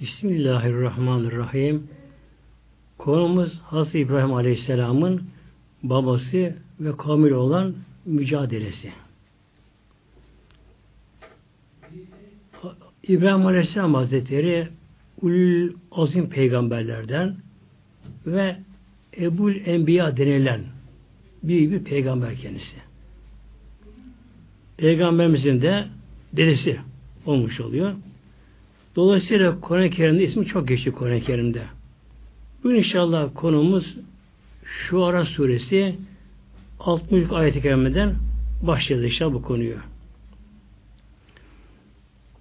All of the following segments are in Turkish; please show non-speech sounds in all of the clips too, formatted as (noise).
Bismillahirrahmanirrahim. Konumuz Hazreti İbrahim Aleyhisselam'ın babası ve kamil olan mücadelesi. İbrahim Aleyhisselam Hazretleri Ulul Azim peygamberlerden ve Ebul Enbiya denilen büyük bir peygamber kendisi. Peygamberimizin de dedesi olmuş oluyor. Dolayısıyla Kur'an-ı Kerim'de ismi çok geçti Kur'an-ı Kerim'de. Bugün inşallah konumuz şu ara suresi 60 ayet-i kerimeden başlayacağız inşallah bu konuyu.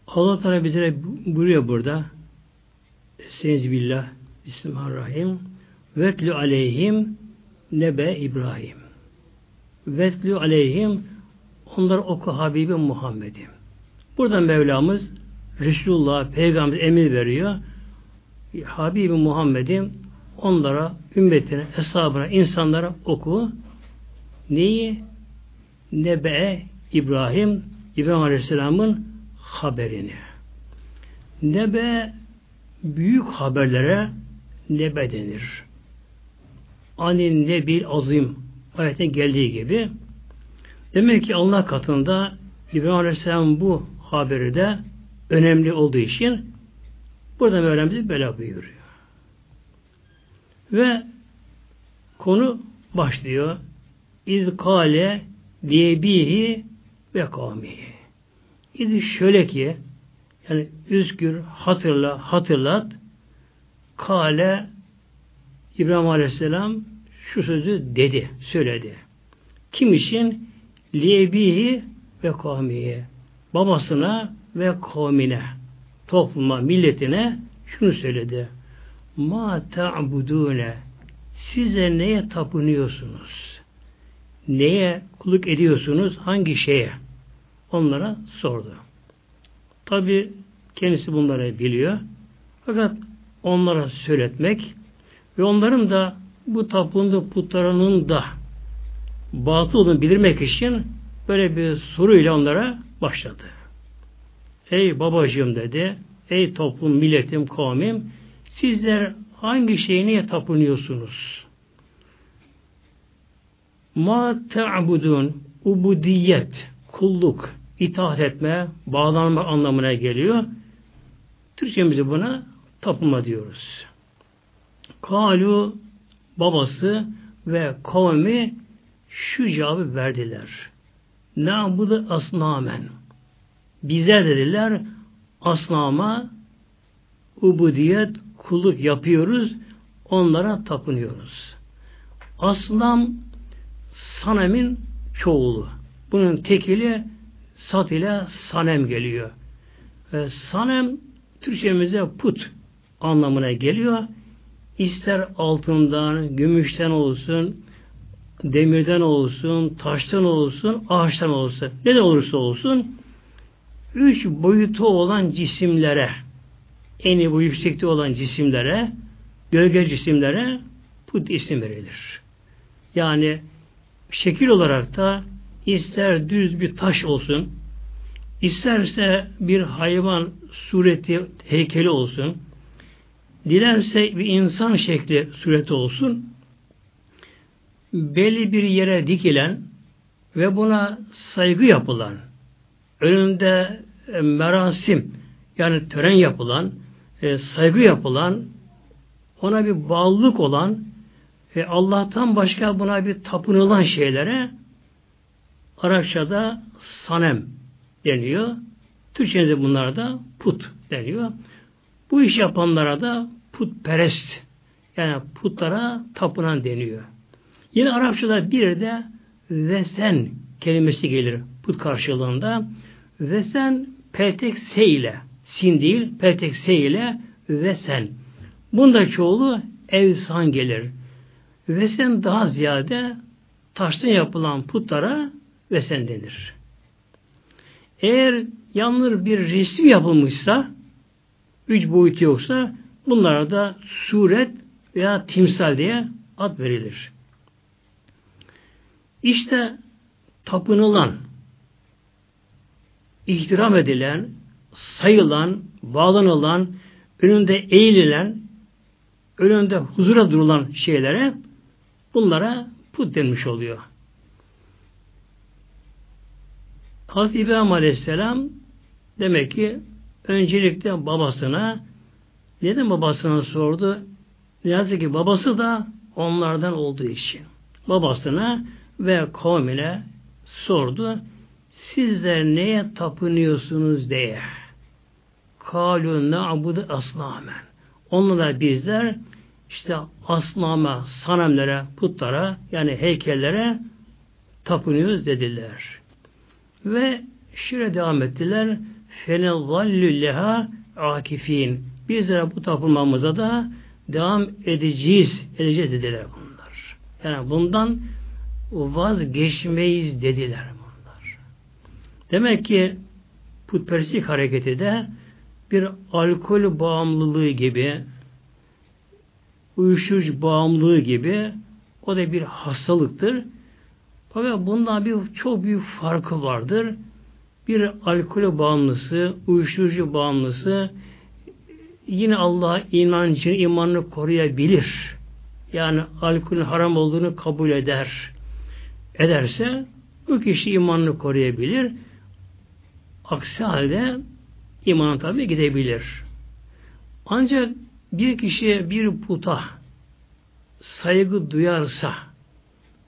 Allah Teala bize buyuruyor burada Estaizu billah Bismillahirrahmanirrahim Vetlu aleyhim nebe İbrahim Vetlu aleyhim onlar oku Habibi Muhammed'im. Buradan Mevlamız Resulullah Peygamber emir veriyor. Habibi Muhammed'im onlara, ümmetine, hesabına, insanlara oku. Neyi? Nebe İbrahim, İbrahim Aleyhisselam'ın haberini. Nebe büyük haberlere nebe denir. Anin nebil azim ayetin geldiği gibi demek ki Allah katında İbrahim Aleyhisselam bu haberi de önemli olduğu için burada Mevlam bela buyuruyor. Ve konu başlıyor. İzkale diyebihi ve kavmihi. İzi şöyle ki yani üzgür, hatırla, hatırlat kale İbrahim Aleyhisselam şu sözü dedi, söyledi. Kim için? Liyebihi ve kavmiye. Babasına ve kavmine, topluma, milletine şunu söyledi. Ma ta'budune size neye tapınıyorsunuz? Neye kulluk ediyorsunuz? Hangi şeye? Onlara sordu. Tabi kendisi bunları biliyor. Fakat onlara söyletmek ve onların da bu tapındığı putlarının da batıl olduğunu bildirmek için böyle bir soruyla onlara başladı. Ey babacığım dedi, ey toplum, milletim, kavmim, sizler hangi şeye niye tapınıyorsunuz? Ma te'budun ubudiyet, kulluk, itaat etme, bağlanma anlamına geliyor. Türkçemizde buna tapınma diyoruz. Kalu babası ve kavmi şu cevabı verdiler. Ne bu asnamen. Bize dediler asnama ubudiyet kulluk yapıyoruz. Onlara tapınıyoruz. Aslam sanemin çoğulu. Bunun tekili sat ile sanem geliyor. E, sanem Türkçemize put anlamına geliyor. İster altından, gümüşten olsun, demirden olsun, taştan olsun, ağaçtan olsun, ne de olursa olsun üç boyutu olan cisimlere eni bu yüksekte olan cisimlere gölge cisimlere put isim verilir. Yani şekil olarak da ister düz bir taş olsun, isterse bir hayvan sureti heykeli olsun, dilerse bir insan şekli sureti olsun, belli bir yere dikilen ve buna saygı yapılan, önünde e, merasim yani tören yapılan, e, saygı yapılan, ona bir bağlılık olan ve Allah'tan başka buna bir tapınılan şeylere Arapçada sanem deniyor. Türkçe'de bunlara da put deniyor. Bu iş yapanlara da putperest yani putlara tapınan deniyor. Yine Arapçada bir de vesen kelimesi gelir put karşılığında. Vesen peltek se ile sin değil peltek se ile vesen. Bunda çoğulu evsan gelir. Vesen daha ziyade taştan yapılan putlara vesen denir. Eğer yanlış bir resim yapılmışsa üç boyutu yoksa bunlara da suret veya timsal diye ad verilir. İşte tapınılan, ihtiram edilen, sayılan, bağlanılan önünde eğilen, önünde huzura durulan şeylere bunlara put denmiş oluyor. Hazreti İbrahim Aleyhisselam demek ki öncelikle babasına neden babasına sordu? Ne yazık ki babası da onlardan olduğu için. Babasına ve kavmine sordu. Sizler neye tapınıyorsunuz diye. Kalun na'budu aslamen. Onlara bizler işte aslama, sanemlere, putlara yani heykellere tapınıyoruz dediler. Ve şöyle devam ettiler. Fenevallülleha akifin. Bizlere bu tapınmamıza da devam edeceğiz, edeceğiz dediler bunlar. Yani bundan vazgeçmeyiz dediler. Demek ki putperestlik hareketi de bir alkol bağımlılığı gibi uyuşturucu bağımlılığı gibi o da bir hastalıktır. Fakat bundan bir çok büyük farkı vardır. Bir alkol bağımlısı, uyuşturucu bağımlısı yine Allah'a inancını, imanını koruyabilir. Yani alkolün haram olduğunu kabul eder. Ederse bu kişi imanını koruyabilir. Aksi halde iman tabi gidebilir. Ancak bir kişiye bir puta saygı duyarsa,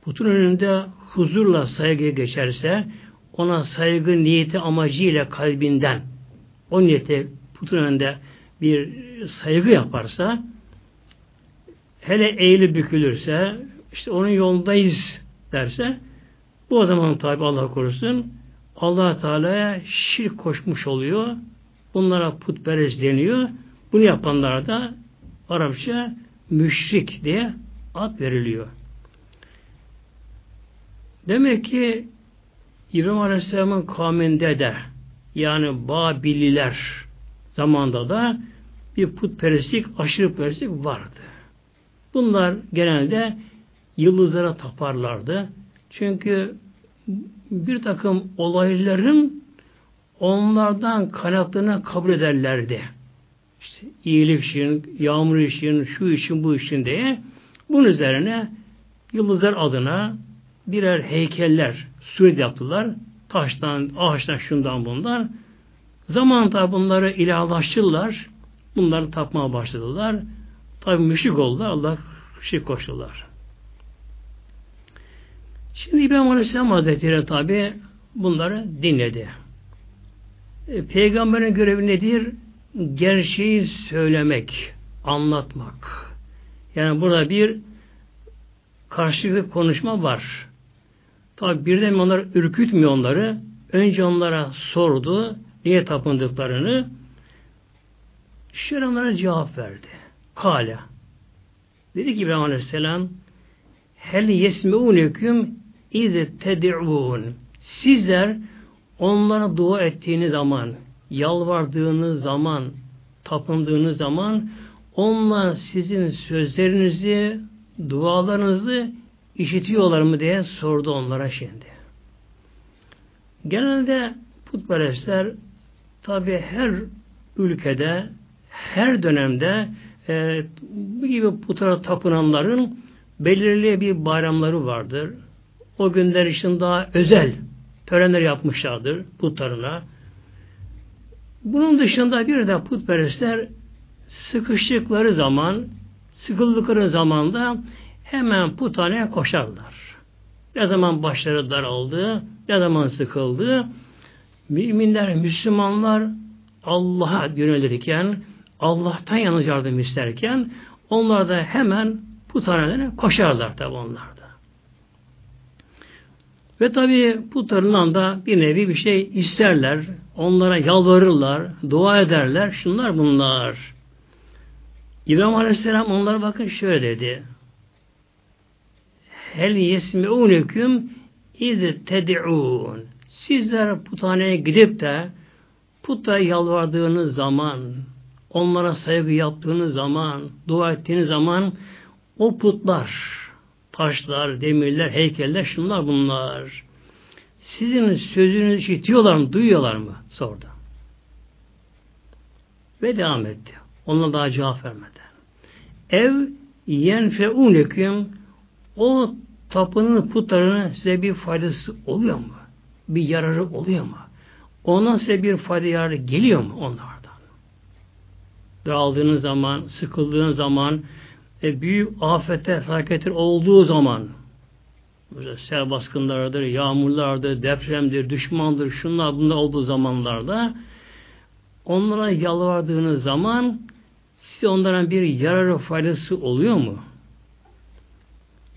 putun önünde huzurla saygı geçerse, ona saygı niyeti amacıyla kalbinden o niyete putun önünde bir saygı yaparsa hele eğilip bükülürse işte onun yolundayız derse bu zaman tabi Allah korusun allah Teala'ya şirk koşmuş oluyor. Bunlara putperest deniyor. Bunu yapanlara da Arapça müşrik diye ad veriliyor. Demek ki İbrahim Aleyhisselam'ın kavminde de yani Babililer zamanda da bir putperestlik, aşırı perestlik vardı. Bunlar genelde yıldızlara taparlardı. Çünkü bir takım olayların onlardan kaynaklarını kabul ederlerdi. İşte iyilik için, yağmur için, şu için, bu için diye bunun üzerine yıldızlar adına birer heykeller suret yaptılar. Taştan, ağaçtan, şundan bunlar. Zamanında bunları ilahlaştırdılar. Bunları tapmaya başladılar. Tabi müşrik oldular. Allah şirk koştular. Şimdi İbrahim Aleyhisselam Hazretleri tabi bunları dinledi. E, peygamberin görevi nedir? Gerçeği söylemek, anlatmak. Yani burada bir karşılıklı konuşma var. Tabi birden onları ürkütmüyor onları. Önce onlara sordu niye tapındıklarını. Şöyle onlara cevap verdi. Kale. Dedi ki İbrahim Aleyhisselam Hel yesmeuneküm iz ted'un. Sizler onlara dua ettiğiniz zaman, yalvardığınız zaman, tapındığınız zaman onlar sizin sözlerinizi, dualarınızı işitiyorlar mı diye sordu onlara şimdi. Genelde putperestler tabi her ülkede, her dönemde e, bu gibi putlara tapınanların belirli bir bayramları vardır. O günler için daha özel törenler yapmışlardır putlarına. Bunun dışında bir de putperestler sıkıştıkları zaman, sıkıldıkları zamanda hemen puthaneye koşarlar. Ne zaman başları daraldı, ne zaman sıkıldı, müminler, Müslümanlar Allah'a yönelirken, Allah'tan yalnız yardım isterken, onlar da hemen puthanelere koşarlar tabi onlar. Ve tabi putlarından da bir nevi bir şey isterler, onlara yalvarırlar, dua ederler, şunlar bunlar. İbrahim Aleyhisselam onlara bakın şöyle dedi. Hel yesme'uneküm iz ted'un. Sizler puthaneye gidip de putta yalvardığınız zaman, onlara saygı yaptığınız zaman, dua ettiğiniz zaman o putlar, taşlar, demirler, heykeller, şunlar bunlar. Sizin sözünüzü işitiyorlar mı, duyuyorlar mı? Sordu. Ve devam etti. Ona daha cevap vermedi. Ev yenfeuneküm o tapının putlarının size bir faydası oluyor mu? Bir yararı oluyor mu? Ondan size bir fayda yararı geliyor mu onlardan? Dağıldığınız zaman, sıkıldığınız zaman, e, büyük afete, felaketler olduğu zaman, Mesela sel baskınlarıdır, yağmurlardır, depremdir, düşmandır, şunlar bunlar olduğu zamanlarda onlara yalvardığınız zaman size onların bir yararı faydası oluyor mu?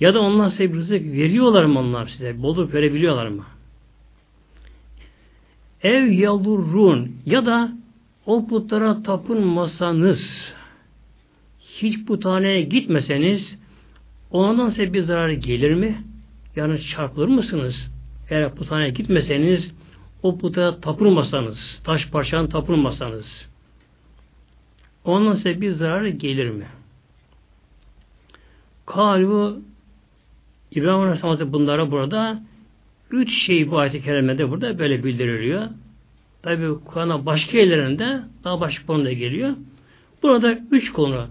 Ya da onlar size bir rızık veriyorlar mı onlar size? Bolluk verebiliyorlar mı? Ev yalurrun ya da o putlara tapınmasanız hiç puthaneye gitmeseniz ondan size bir zarar gelir mi? Yani çarpılır mısınız? Eğer puthaneye gitmeseniz o puta tapınmasanız, taş parçanı tapınmasanız ondan size bir zarar gelir mi? Kalu İbrahim Aleyhisselam bunlara burada üç şey bu ayet-i kerimede burada böyle bildiriliyor. Tabi Kur'an'a başka yerlerinde daha başka konuda geliyor. Burada üç konu.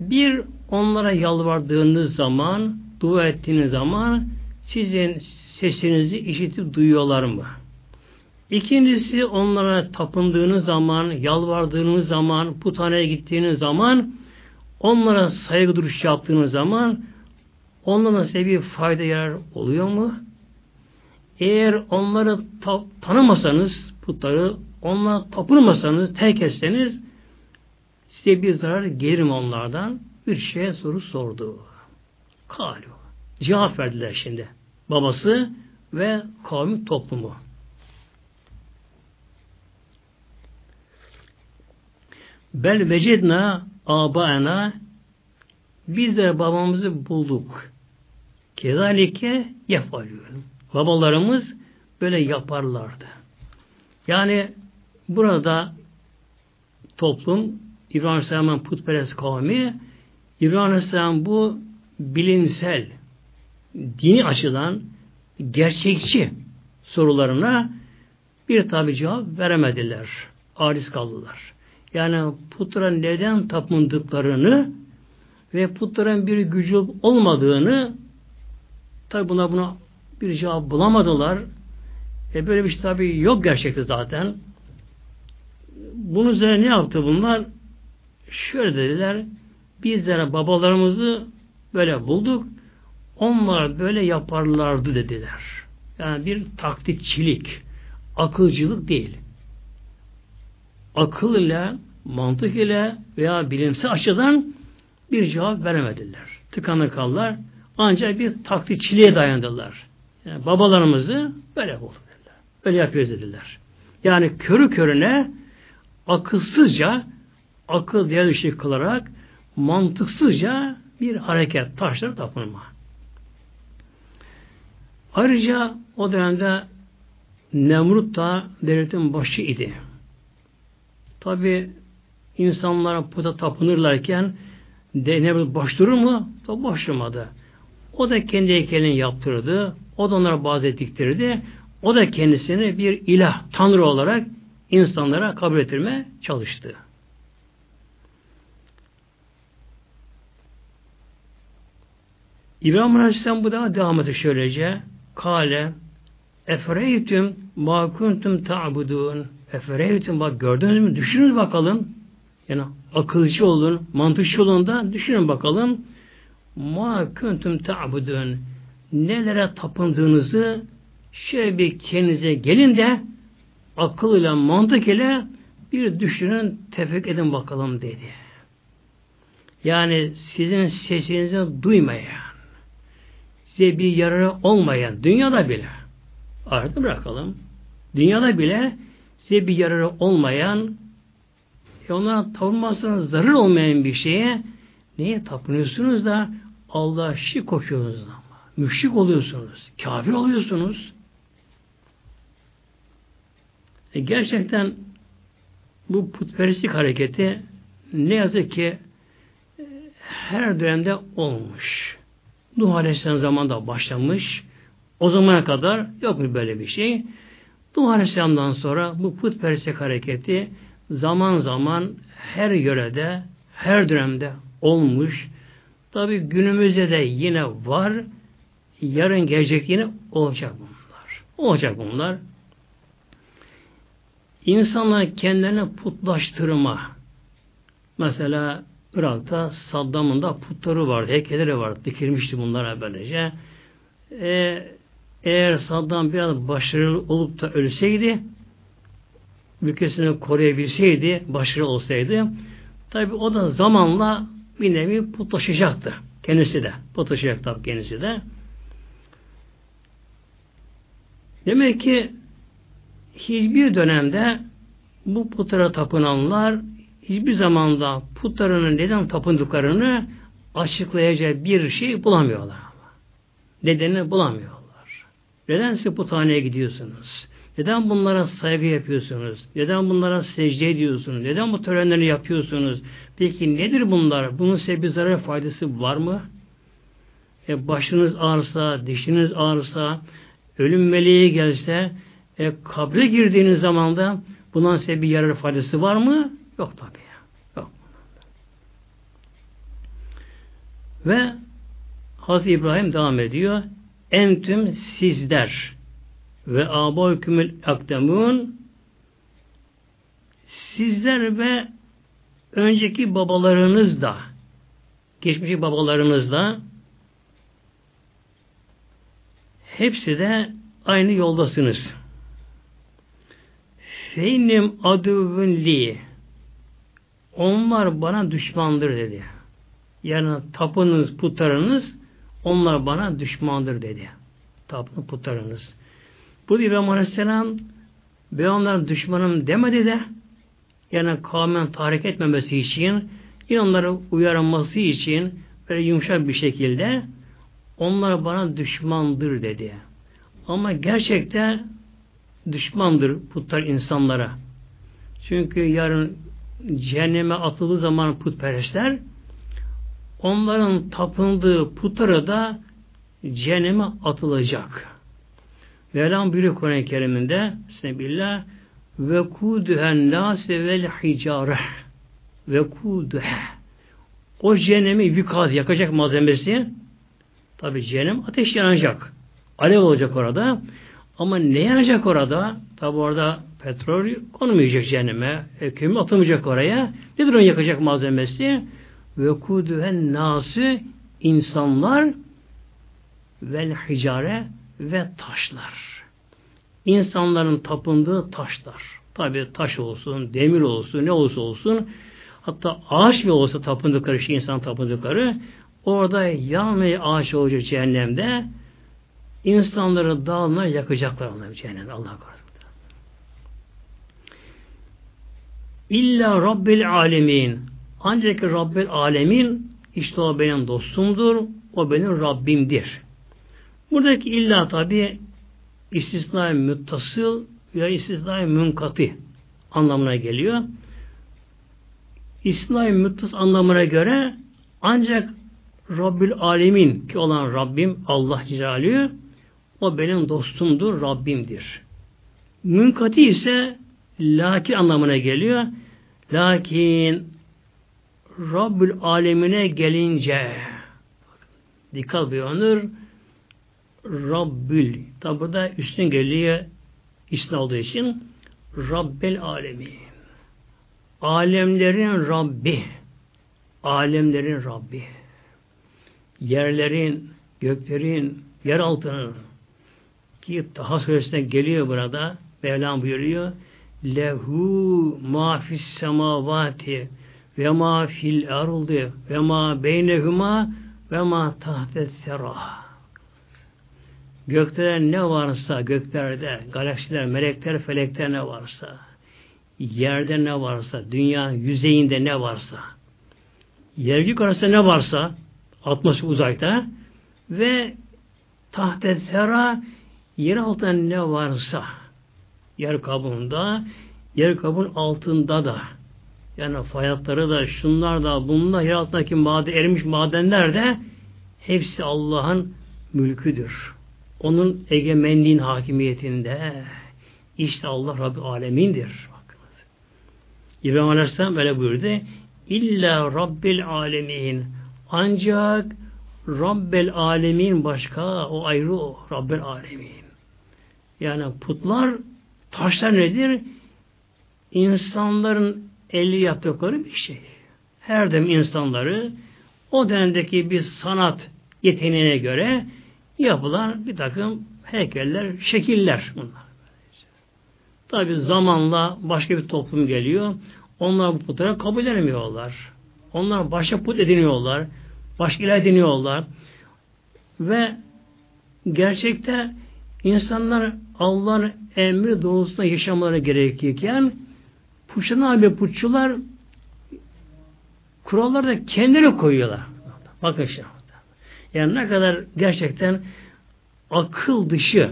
Bir, onlara yalvardığınız zaman, dua ettiğiniz zaman sizin sesinizi işitip duyuyorlar mı? İkincisi onlara tapındığınız zaman, yalvardığınız zaman, puthaneye gittiğiniz zaman, onlara saygı duruş yaptığınız zaman onlara size bir fayda yarar oluyor mu? Eğer onları ta tanımasanız, putları, onlara tapınmasanız, terk etseniz size bir zarar gelir onlardan? Bir şeye soru sordu. Kalu. Cevap verdiler şimdi. Babası ve kavmi toplumu. Bel vecedna abaena biz de babamızı bulduk. Kezalike yapalıyor. Babalarımız böyle yaparlardı. Yani burada toplum İbrahim Aleyhisselam'ın putperest kavmi İbrahim Aleyhisselam bu bilimsel dini açıdan gerçekçi sorularına bir tabi cevap veremediler. Aciz kaldılar. Yani putra neden tapındıklarını ve putların bir gücü olmadığını tabi buna buna bir cevap bulamadılar. E böyle bir şey tabi yok gerçekte zaten. Bunun üzerine ne yaptı bunlar? Şöyle dediler, bizlere babalarımızı böyle bulduk, onlar böyle yaparlardı dediler. Yani bir taklitçilik, akılcılık değil. Akıl ile, mantık ile veya bilimsel açıdan bir cevap veremediler. Tıkanı kaldılar. Ancak bir taklitçiliğe dayandılar. Yani babalarımızı böyle bulduk dediler. Öyle yapıyoruz dediler. Yani körü körüne akılsızca akıl değer dışı kılarak mantıksızca bir hareket, taşlara tapınma. Ayrıca o dönemde Nemrut da devletin başı idi. Tabi insanlara puta tapınırlarken de Nemrut baş durur mu? Tabi baş O da kendi heykelini yaptırdı. O da onlara bazı diktirdi. O da kendisini bir ilah, tanrı olarak insanlara kabul ettirmeye çalıştı. İbrahim Aleyhisselam bu da devam etti şöylece. Kale Efereytüm ma kuntum ta'budun Efereytüm bak gördünüz mü? Düşünün bakalım. Yani akılcı olun, mantıkçı olun da düşünün bakalım. Ma kuntum ta'budun nelere tapındığınızı şöyle bir kendinize gelin de akıl ile mantık ile bir düşünün, tefek edin bakalım dedi. Yani sizin sesinizi duymayan, size bir yararı olmayan, dünyada bile, artık bırakalım, dünyada bile size bir yararı olmayan, e ona tapınmazsanız zarar olmayan bir şeye neye tapınıyorsunuz da Allah'a şirk koşuyorsunuz ama. Müşrik oluyorsunuz. Kafir oluyorsunuz. E gerçekten bu putperestlik hareketi ne yazık ki e, her dönemde olmuş. Nuh Aleyhisselam zamanında başlamış. O zamana kadar yok mu böyle bir şey? Nuh Aleyhisselam'dan sonra bu putperestlik hareketi zaman zaman her yörede, her dönemde olmuş. Tabi günümüzde de yine var. Yarın gelecek yine olacak bunlar. Olacak bunlar. İnsanlar kendilerini putlaştırma. Mesela Irak'ta Saddam'ın da putları vardı, heykelleri vardı. Dikilmişti bunlara böylece. Ee, eğer Saddam biraz başarılı olup da ölseydi ülkesini koruyabilseydi, başarılı olsaydı tabi o da zamanla bir nevi putlaşacaktı. Kendisi de. Putlaşacak tabi kendisi de. Demek ki hiçbir dönemde bu putlara tapınanlar hiçbir zamanda putlarının neden tapındıklarını açıklayacak bir şey bulamıyorlar. Nedenini bulamıyorlar. Neden siz puthaneye gidiyorsunuz? Neden bunlara saygı yapıyorsunuz? Neden bunlara secde ediyorsunuz? Neden bu törenleri yapıyorsunuz? Peki nedir bunlar? Bunun size bir zarar faydası var mı? E başınız ağrısa, dişiniz ağrısa, ölüm meleği gelse, e, kabre girdiğiniz zaman da bundan size bir yarar faydası var mı? Yok tabi. Yok. Ve Hazreti İbrahim devam ediyor. Entüm sizler ve abaykümül akdemun sizler ve önceki babalarınız da geçmişi babalarınız da hepsi de aynı yoldasınız. Feynim aduvun li onlar bana düşmandır dedi. Yani tapınız, putlarınız onlar bana düşmandır dedi. Tapını putlarınız. Bu İbrahim Aleyhisselam ben onların düşmanım demedi de yani kavmen tahrik etmemesi için yine onları uyarılması için böyle yumuşak bir şekilde onlar bana düşmandır dedi. Ama gerçekte düşmandır putlar insanlara. Çünkü yarın cehenneme atıldığı zaman putperestler onların tapındığı putlara da cehenneme atılacak. Mevlam buyuruyor Kur'an-ı Kerim'inde Bismillah ve kudühen nâse vel hicare ve kudühe o cehennemi vikaz yakacak malzemesi tabi cehennem ateş yanacak. Alev olacak orada. Ama ne yanacak orada? Tabi orada petrol konmayacak cehenneme. E, kömür atılmayacak oraya. Nedir onun yakacak malzemesi? Ve kudühen nâsü insanlar vel hicare ve taşlar. İnsanların tapındığı taşlar. Tabi taş olsun, demir olsun, ne olursa olsun hatta ağaç mı olsa tapındıkları şey, insan tapındıkları orada yanmaya ağaç olacak cehennemde insanları dağına yakacaklar onlar cehennemde. Allah korusun. İlla Rabbil Alemin. Ancak Rabbil Alemin işte o benim dostumdur, o benim Rabbimdir. Buradaki illa tabi istisnai müttasıl veya istisnai münkati anlamına geliyor. İstisnai müttas anlamına göre ancak Rabbül Alemin ki olan Rabbim Allah Celaluhu o benim dostumdur, Rabbimdir. Münkati ise lakin anlamına geliyor. Lakin Rabbül Alemine gelince dikkat buyurunur Rabbül. Tabi burada üstün geliyor isim olduğu için Rabbel alemi. Alemlerin Rabbi. Alemlerin Rabbi. Yerlerin, göklerin, yer altının ki daha suresinde geliyor burada. Mevlam buyuruyor lehu ma fis semavati ve ma fil ardı ve ma beynehuma ve ma tahtet serah Gökte ne varsa göklerde, galaksiler, melekler, felekler ne varsa, yerde ne varsa, dünya yüzeyinde ne varsa, yergük arasında ne varsa, atmosfer uzayda ve tahtet sera yer altında ne varsa, yer kabuğunda, yer kabuğun altında da, yani fayatları da, şunlar da, bunlar yer altındaki maden, erimiş madenler de hepsi Allah'ın mülküdür onun egemenliğin hakimiyetinde işte Allah Rabbi alemindir. Bakınız. İbrahim Aleyhisselam böyle buyurdu. illa Rabbil alemin. Ancak Rabbel alemin başka, o ayrı o, Rabbel alemin. Yani putlar, taşlar nedir? İnsanların eli yaptıkları bir şey. Her dem insanları o dönemdeki bir sanat yeteneğine göre yapılan bir takım heykeller, şekiller bunlar. Tabi zamanla başka bir toplum geliyor. Onlar bu putları kabul edemiyorlar. Onlar başka put ediniyorlar. Başka ilah ediniyorlar. Ve gerçekte insanlar Allah'ın emri doğrultusunda yaşamaları gerekirken putçular abi putçular kuralları da kendileri koyuyorlar. Bakın şimdi. Yani ne kadar gerçekten akıl dışı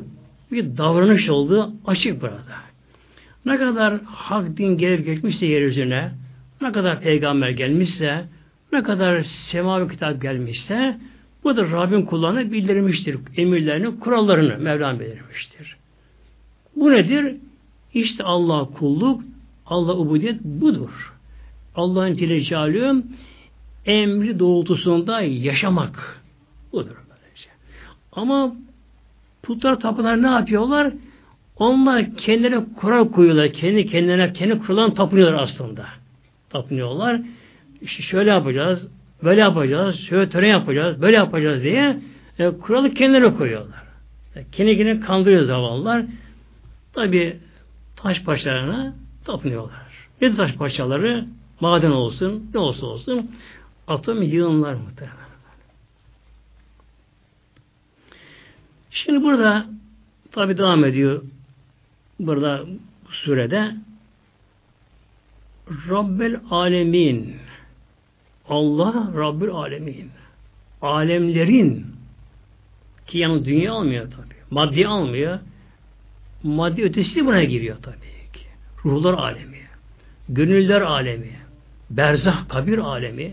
bir davranış olduğu açık burada. Ne kadar hak din gelip geçmişse yeryüzüne, ne kadar peygamber gelmişse, ne kadar semavi kitap gelmişse, bu da Rabbin kullarına bildirmiştir. Emirlerini, kurallarını Mevlam belirmiştir. Bu nedir? İşte Allah kulluk, Allah ubudiyet budur. Allah'ın Celle emri doğrultusunda yaşamak. Budur. Böylece. Ama putlar tapınar ne yapıyorlar? Onlar kendilerine kural koyuyorlar. Kendi kendilerine kendi kurallarını tapınıyorlar aslında. Tapınıyorlar. İşte şöyle yapacağız, böyle yapacağız, şöyle tören yapacağız, böyle yapacağız diye e, kuralı kendilerine koyuyorlar. E, kendi kendine kandırıyor zavallılar. Tabi taş parçalarına tapınıyorlar. Ne taş parçaları? Maden olsun, ne olsa olsun atom yığınlar muhtemelen. Şimdi burada tabi devam ediyor burada bu surede Rabbel Alemin Allah Rabbül Alemin alemlerin ki yani dünya almıyor tabi. Maddi almıyor. Maddi ötesi buna giriyor tabi ki. Ruhlar alemi, gönüller alemi, berzah kabir alemi,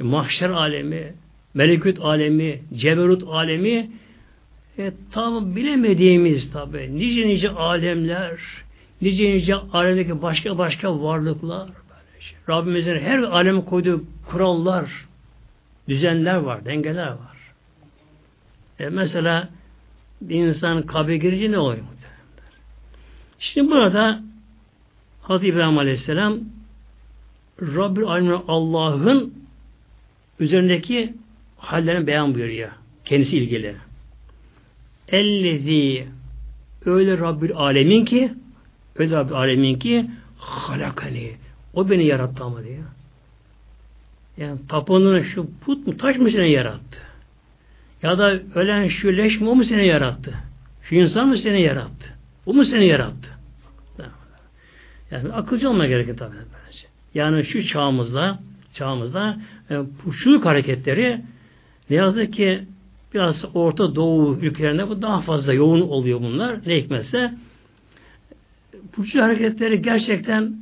mahşer alemi, melekut alemi, ceberut alemi e, tam bilemediğimiz tabi nice nice alemler, nice nice alemdeki başka başka varlıklar, şey. Rabbimizin her aleme koyduğu kurallar, düzenler var, dengeler var. E mesela bir insan kabre girince ne oluyor? Şimdi burada Hazreti İbrahim Aleyhisselam Rabbül Alemin Allah'ın üzerindeki hallerini beyan buyuruyor. Kendisi ilgili. Ellezi öyle Rabbül Alemin ki öyle Rabbül Alemin ki halakani o beni yarattı ama diyor. Yani tapınığın şu put mu taş mı seni yarattı? Ya da ölen şu leş mi o mu seni yarattı? Şu insan mı seni yarattı? O mu seni yarattı? Yani akılcı olma gerekir tabi. Yani şu çağımızda çağımızda yani e, hareketleri ne yazık ki Biraz Orta Doğu ülkelerinde bu daha fazla yoğun oluyor bunlar. Ne hikmetse bu hareketleri gerçekten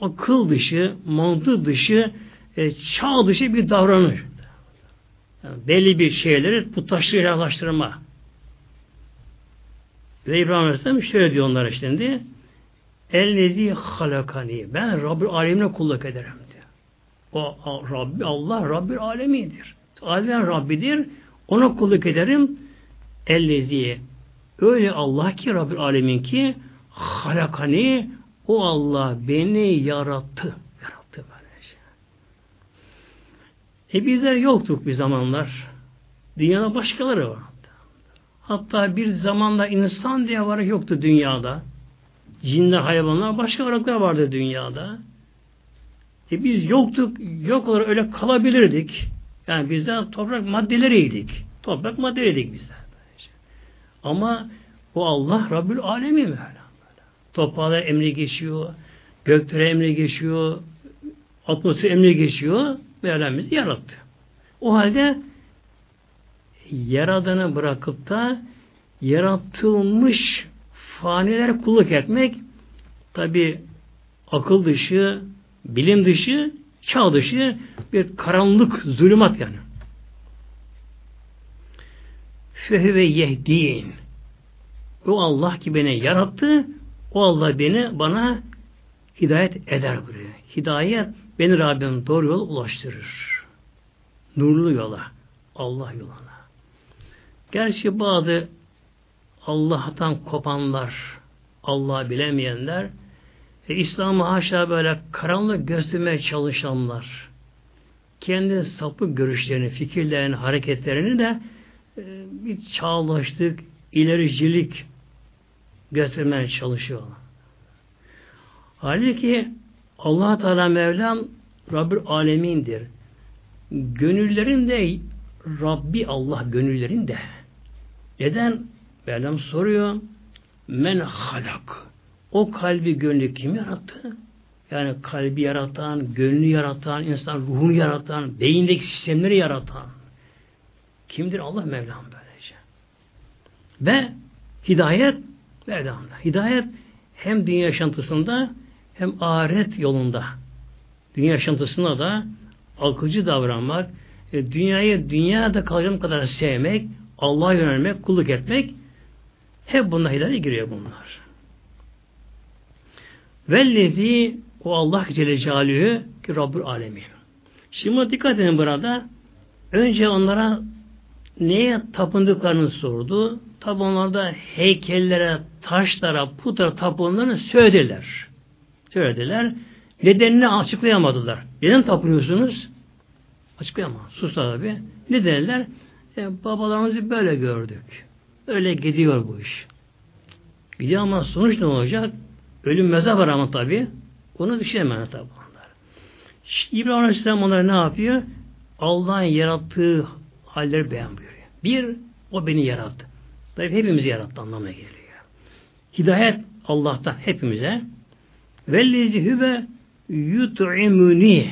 akıl dışı, mantık dışı, e, çağ dışı bir davranış. Yani belli bir şeyleri putlaştırma, ilahlaştırma. Ve İbrahim Aleyhisselam şöyle diyor onlara şimdi. Ellezi halakani. Ben Rabbül Alemine kulluk ederim diyor. O Rabbi, Allah Rabbül Alemidir. Alemin Rabbidir. Ona kulluk ederim. Ellezi öyle Allah ki Rabbül Alemin ki halakani o Allah beni yarattı. Yarattı böylece. E bizler yoktuk bir zamanlar. Dünyada başkaları vardı. Hatta bir zamanda insan diye var yoktu dünyada. Cinler, hayvanlar, başka varlıklar vardı dünyada. E biz yoktuk, yok olarak öyle kalabilirdik. Yani bizler toprak maddeleriydik. Toprak maddeleriydik bizler. Ama o Allah Rabbül Alemi böyle. Toprağa emri geçiyor, göklere emri geçiyor, atmosfer emri geçiyor Mevlamız yarattı. O halde yaradanı bırakıp da yaratılmış faniler kulluk etmek tabi akıl dışı, bilim dışı çağ dışı bir karanlık, zulümat yani. Fehüve yehdin. O Allah ki beni yarattı, o Allah beni bana hidayet eder buraya. Hidayet beni Rabbim doğru yola ulaştırır. Nurlu yola, Allah yoluna. Gerçi bazı Allah'tan kopanlar, Allah bilemeyenler, e, İslam'ı haşa böyle karanlık göstermeye çalışanlar, kendi sapık görüşlerini, fikirlerini, hareketlerini de e, bir çağlaştık, ilericilik göstermeye çalışıyorlar. Halbuki allah Teala Mevlam Rabbül Alemin'dir. Gönüllerin de Rabbi Allah gönüllerin de. Neden? Mevlam soruyor. Men halak. O kalbi gönlü kim yarattı? Yani kalbi yaratan, gönlü yaratan, insan ruhunu yaratan, beyindeki sistemleri yaratan. Kimdir? Allah Mevlam böylece. Ve hidayet Mevlam'da. Hidayet hem dünya yaşantısında hem ahiret yolunda. Dünya yaşantısında da akılcı davranmak, e, dünyayı dünyada kalacağım kadar sevmek, Allah'a yönelmek, kulluk etmek hep bunlar hidayete giriyor bunlar. Vellezi o Allah Celle Celaluhu ki Rabbül Alemin. Şimdi dikkat edin burada. Önce onlara neye tapındıklarını sordu. Tabi onlar da heykellere, taşlara, putlara tapınlarını söylediler. Söylediler. Nedenini açıklayamadılar. Neden tapınıyorsunuz? Açıklayamam. Suslar tabi. Ne dediler? E, babalarımızı böyle gördük. Öyle gidiyor bu iş. Gidiyor ama sonuç ne olacak? Ölüm mezar var ama tabi. Onu düşünemez tabi onlar. İbrahim Aleyhisselam onlara ne yapıyor? Allah'ın yarattığı halleri buyuruyor. Bir, o beni yarattı. Tabi hepimizi yarattı anlamına geliyor. Hidayet Allah'tan hepimize. Vellezi hüve yut'imuni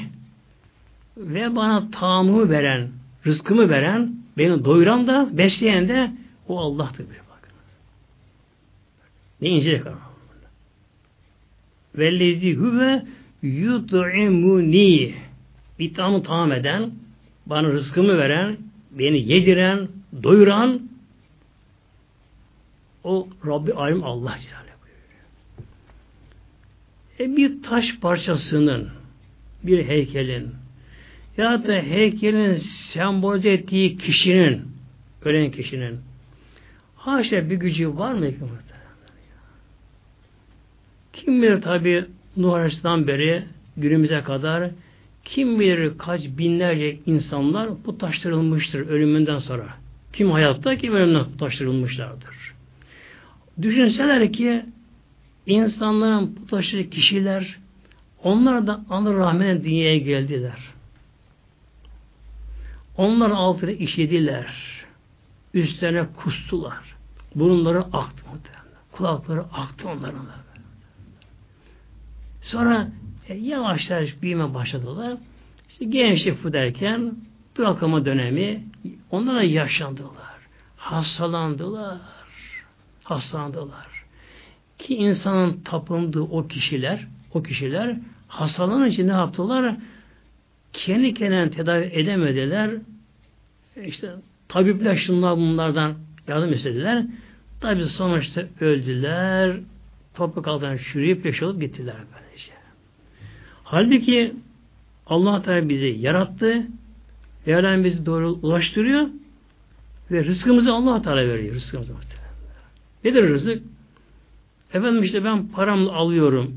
ve bana tamamı veren, rızkımı veren, beni doyuran da, besleyen de o Allah'tır. Bakın. Ne incelik Vellezi hüve yut'imuni İthamı tamam eden, bana rızkımı veren, beni yediren, doyuran o Rabbi Alim Allah Celle e bir taş parçasının, bir heykelin ya da heykelin sembolize ettiği kişinin, ölen kişinin haşa bir gücü var mı ki Kim bilir tabi Nuh Aleyhisselam beri günümüze kadar kim bilir kaç binlerce insanlar bu taştırılmıştır ölümünden sonra. Kim hayatta kim ölümden taştırılmışlardır. Düşünseler ki insanların bu taşı kişiler onlar da anı rahmine dünyaya geldiler. Onlar altına işediler. Üstlerine kustular. Burunları aktı. Kulakları aktı onların. Sonra e, yavaş yavaş büyüme başladılar. İşte gençlik bu derken durakama dönemi onlara yaşandılar. Hastalandılar. Hastalandılar. Ki insanın tapındığı o kişiler, o kişiler hastalanınca ne yaptılar? Kendi kendine tedavi edemediler. İşte tabipler şunlar bunlardan yardım istediler. Tabi sonuçta öldüler. Toprak altına çürüyüp yaşayıp gittiler böylece. Halbuki Allah Teala bizi yarattı. Mevlam bizi doğru ulaştırıyor ve rızkımızı Allah Teala veriyor. Rızkımızı Nedir rızık? Efendim işte ben paramla alıyorum.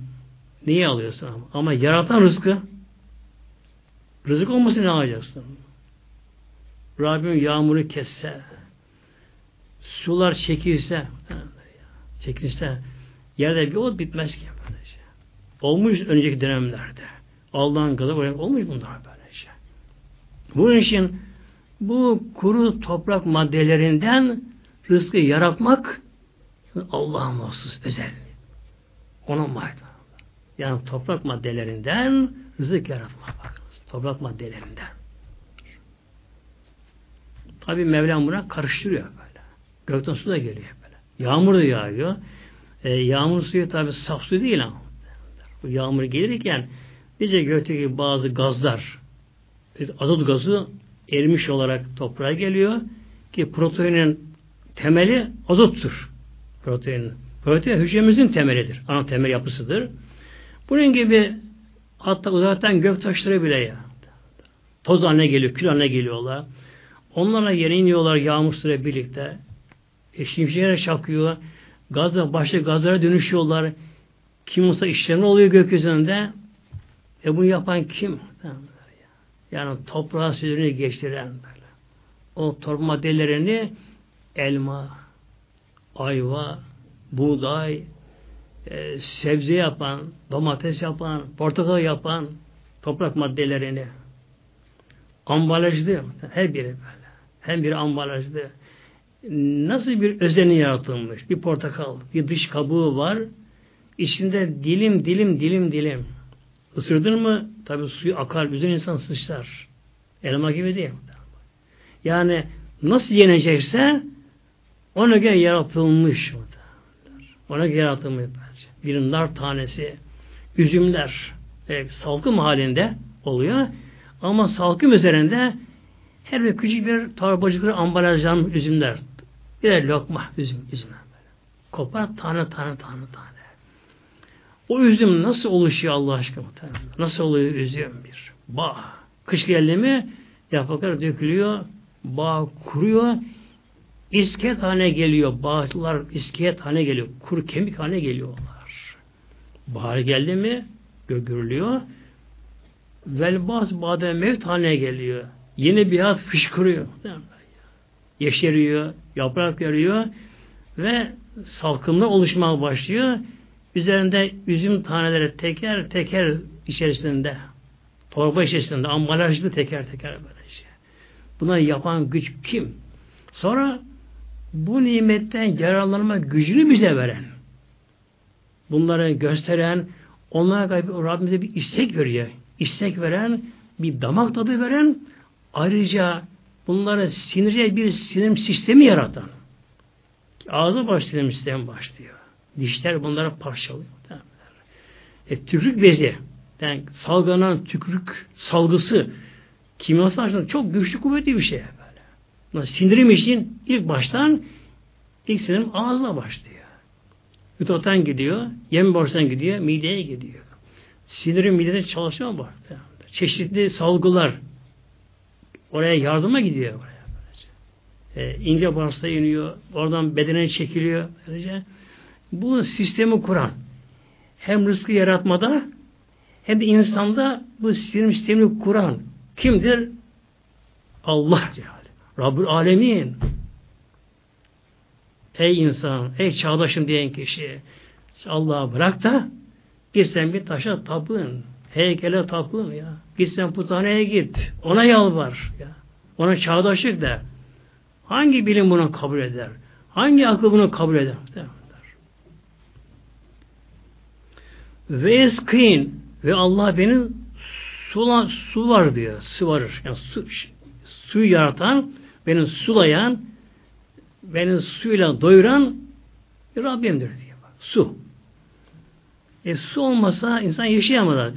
Niye alıyorsun ama? Ama yaratan rızkı rızık olmasın ne alacaksın? Rabbim yağmuru kesse sular çekilse çekilse yerde bir ot bitmez ki böylece. Olmuş önceki dönemlerde. Allah'ın kadar olmuş bunlar böylece. Bunun için bu kuru toprak maddelerinden rızkı yaratmak Allah'a mahsus özel. Ona mahsus. Yani toprak maddelerinden rızık yaratmaya bakınız. Toprak maddelerinden. Tabi Mevlam buna karıştırıyor böyle. Gökten su da geliyor böyle. Yağmur da yağıyor. E, yağmur suyu tabi saf su değil ama. Bu yağmur gelirken bize gökteki bazı gazlar azot gazı erimiş olarak toprağa geliyor ki proteinin temeli azottur. Protein. Protein hücremizin temelidir. Ana temel yapısıdır. Bunun gibi Hatta uzaktan gök taşları bile ya. Toz haline geliyor, kül haline geliyorlar. Onlarla yere iniyorlar yağmur süre birlikte. E, şimşeklere çakıyor. Gazla, başka gazlara dönüşüyorlar. Kim olsa işlerine oluyor gökyüzünde. E bunu yapan kim? Yani toprağa sürünü geçiren böyle. O torba maddelerini elma, ayva, buğday, e, sebze yapan, domates yapan, portakal yapan toprak maddelerini ambalajlı her biri böyle. Hem bir ambalajlı. Nasıl bir özeni yaratılmış? Bir portakal, bir dış kabuğu var. İçinde dilim dilim dilim dilim. Isırdın mı tabi suyu akar, güzel insan sıçrar. Elma gibi değil. Yani nasıl yenecekse ona göre yaratılmış. Ona göre yaratılmış. Bir nar tanesi, üzümler e, salkım halinde oluyor. Ama salkım üzerinde her bir küçük bir torbacıkları ambalajlanmış üzümler. Birer lokma üzüm, üzüm. Kopar tane tane tane tane. O üzüm nasıl oluşuyor Allah aşkına muhtemelen? Nasıl oluyor üzüm bir? Bağ. Kış geldi mi yapraklar dökülüyor, bağ kuruyor, iskelet haline geliyor. Bağlar iskelet haline geliyor. Kuru kemik haline geliyorlar. Bahar geldi mi gögürülüyor. Velbaz badem mevt haline geliyor. Yeni bir hayat fışkırıyor. Yeşeriyor, yaprak veriyor ve salkımlar oluşmaya başlıyor. Üzerinde üzüm taneleri teker teker içerisinde torba içerisinde ambalajlı teker teker böylece. Şey. Buna yapan güç kim? Sonra bu nimetten yararlanma gücünü bize veren, bunları gösteren, onlara Rabbimize bir istek veriyor. İstek veren, bir damak tadı veren, ayrıca bunları sinirce bir sinir sistemi yaratan. Ağzı baş sinir sistemi başlıyor. Dişler bunları parçalıyor. E, tükürük bezi, yani salgılanan tükürük salgısı kimyasal açıdan çok güçlü kuvvetli bir şey. Sindirim için ilk baştan ilk sindirim ağızla başlıyor. Yutaktan gidiyor, yem borsan gidiyor, mideye gidiyor. Sindirim midede çalışıyor mu? Çeşitli salgılar oraya yardıma gidiyor. Oraya e, ince bağırsağa iniyor, oradan bedene çekiliyor. Böylece. Bu sistemi kuran hem rızkı yaratmada hem de insanda bu sinir sistemini kuran kimdir? Allah Celle. Rabbül Alemin. Ey insan, ey çağdaşım diyen kişi Allah'a bırak da git sen bir taşa tapın. Heykele tapın ya. Git sen putaneye git. Ona yalvar. Ya. Ona çağdaşlık de. Hangi bilim bunu kabul eder? Hangi akıl bunu kabul eder? Ve eskin ve Allah benim su, su var diyor. Su varır. Yani su, suyu yaratan, benim sulayan, beni suyla doyuran Rabbimdir diyor. Su. E su olmasa insan yaşayamaz.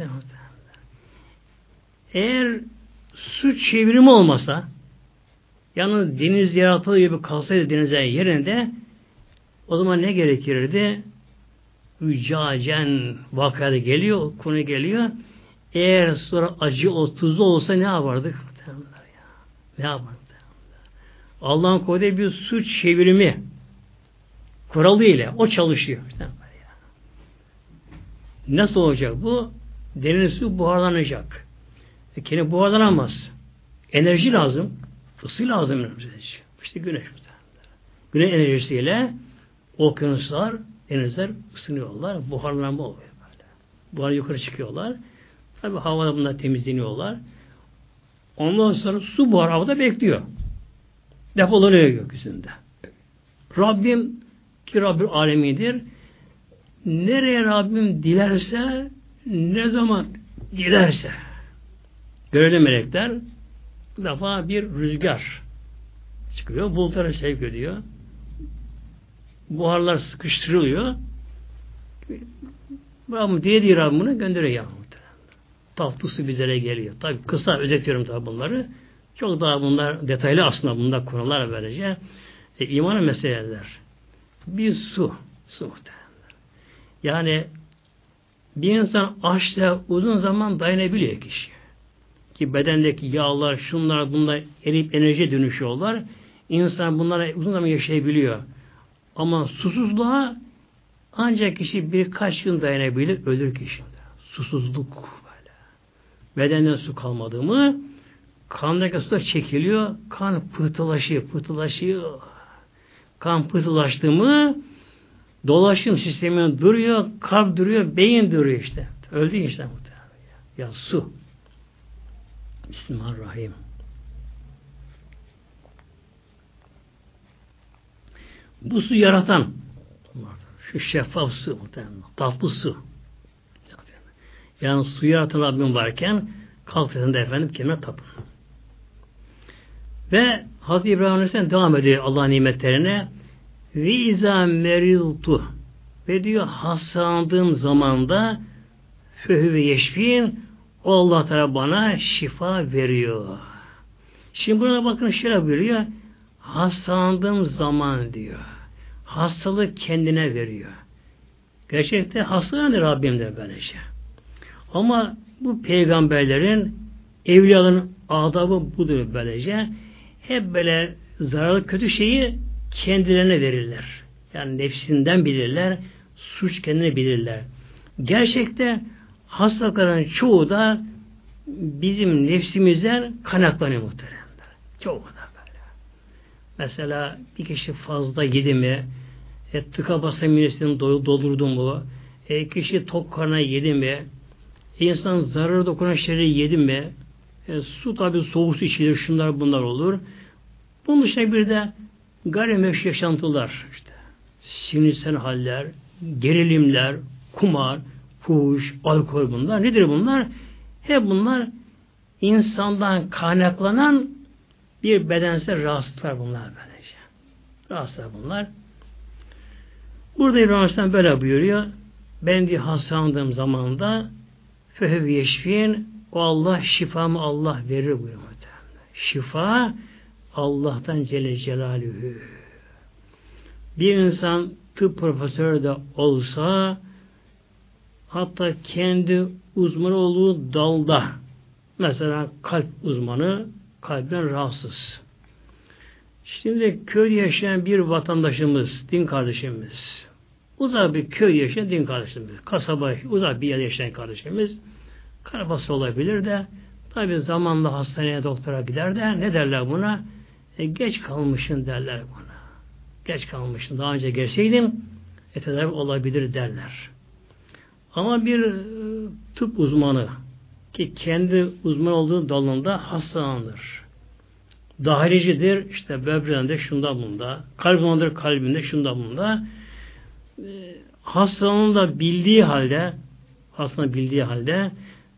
Eğer su çevrimi olmasa yani deniz yaratıldığı gibi kalsaydı denize yerinde o zaman ne gerekirdi? Ücacen vakada geliyor, konu geliyor. Eğer sonra acı o tuzlu olsa ne yapardık? (laughs) Ne yapardık? Allah'ın koyduğu bir su çevirimi kuralı ile o çalışıyor. Nasıl olacak bu? Deniz su buharlanacak. E, kendi buharlanamaz. Enerji lazım. Isı lazım. İşte güneş. Güneş enerjisiyle okyanuslar, denizler ısınıyorlar. Buharlanma oluyor böyle. Buhar yukarı çıkıyorlar. Tabi havada bunlar temizleniyorlar. Ondan sonra su buhar havada bekliyor. Depolanıyor gökyüzünde. Rabbim ki Rabbim alemidir. Nereye Rabbim dilerse ne zaman dilerse görevli melekler bu defa bir rüzgar çıkıyor. Bulutlara sevk ediyor. Buharlar sıkıştırılıyor. Rabbim diye diye Rabbim bunu gönderiyor yağmur. Tatlı su bizlere geliyor. Tabi kısa özetiyorum tabi bunları. Çok daha bunlar detaylı aslında bunlar konular böylece. E, imanı meseleler. Bir su. Su muhtemelen. Yani Bir insan açta uzun zaman dayanabiliyor kişi. Ki bedendeki yağlar, şunlar, bunlar erip enerji dönüşüyorlar. İnsan bunlara uzun zaman yaşayabiliyor. Ama susuzluğa ancak kişi birkaç gün dayanabilir, ölür kişi. Susuzluk böyle. Bedenden su kalmadı mı kandaki su da çekiliyor, kan pıhtılaşıyor, pıhtılaşıyor. Kan pıhtılaştı mı dolaşım sistemi duruyor, kalp duruyor, beyin duruyor işte. Öldü işte muhtemelen. Ya su. Bismillahirrahmanirrahim. Bu su yaratan şu şeffaf su muhtemelen. Tatlı su. Yani su yaratan Rabbim varken kalk efendim kime tapın. Ve Hazreti İbrahim Aleyhisselam devam ediyor Allah nimetlerine. Ve izâ meriltu ve diyor hastalandığım zamanda föhü ve yeşfin o Allah Teala bana şifa veriyor. Şimdi burada bakın şöyle buyuruyor. Hastalandığım zaman diyor. Hastalık kendine veriyor. Gerçekte hastalanır Rabbim de böylece. Ama bu peygamberlerin evliyaların adabı budur böylece. Hep böyle zararlı kötü şeyi kendilerine verirler. Yani nefsinden bilirler, suç kendine bilirler. Gerçekte hastalıkların çoğu da bizim nefsimizden kaynaklanıyor muhteremler. Çoğu da böyle. Mesela bir kişi fazla yedi mi, e, tıka basa minesini doldurdu mu, e, kişi tok karnına yedi mi, e, insan zararı dokunan şeyleri yedi mi, e, su tabi soğuk içilir, şunlar bunlar olur. Bunun dışında bir de gayrimeşru yaşantılar, işte, sinirsel haller, gerilimler, kumar, fuhuş, alkol bunlar. Nedir bunlar? Hep bunlar insandan kaynaklanan bir bedensel rahatsızlıklar bunlar böylece. Rahatsızlar bunlar. Burada İbrahim böyle buyuruyor. Ben diye hastalandığım zamanda fehev yeşfiyen o Allah şifamı Allah verir buyuruyor. Şifa Allah'tan Celle Celaluhu. Bir insan tıp profesörü de olsa hatta kendi uzmanı olduğu dalda mesela kalp uzmanı kalpten rahatsız. Şimdi köy yaşayan bir vatandaşımız, din kardeşimiz, uzak bir köy yaşayan din kardeşimiz, kasaba, uzak bir yer yaşayan kardeşimiz, karabası olabilir de tabi zamanla hastaneye doktora gider de ne derler buna? E, geç kalmışsın derler buna. Geç kalmışsın. Daha önce gelseydim e, tedavi olabilir derler. Ama bir e, tıp uzmanı ki kendi uzman olduğu dalında hastalanır. Dahilicidir, işte böbreğinde şunda bunda, kalbindedir kalbinde şunda bunda. E, hastanın da bildiği halde, hastanın bildiği halde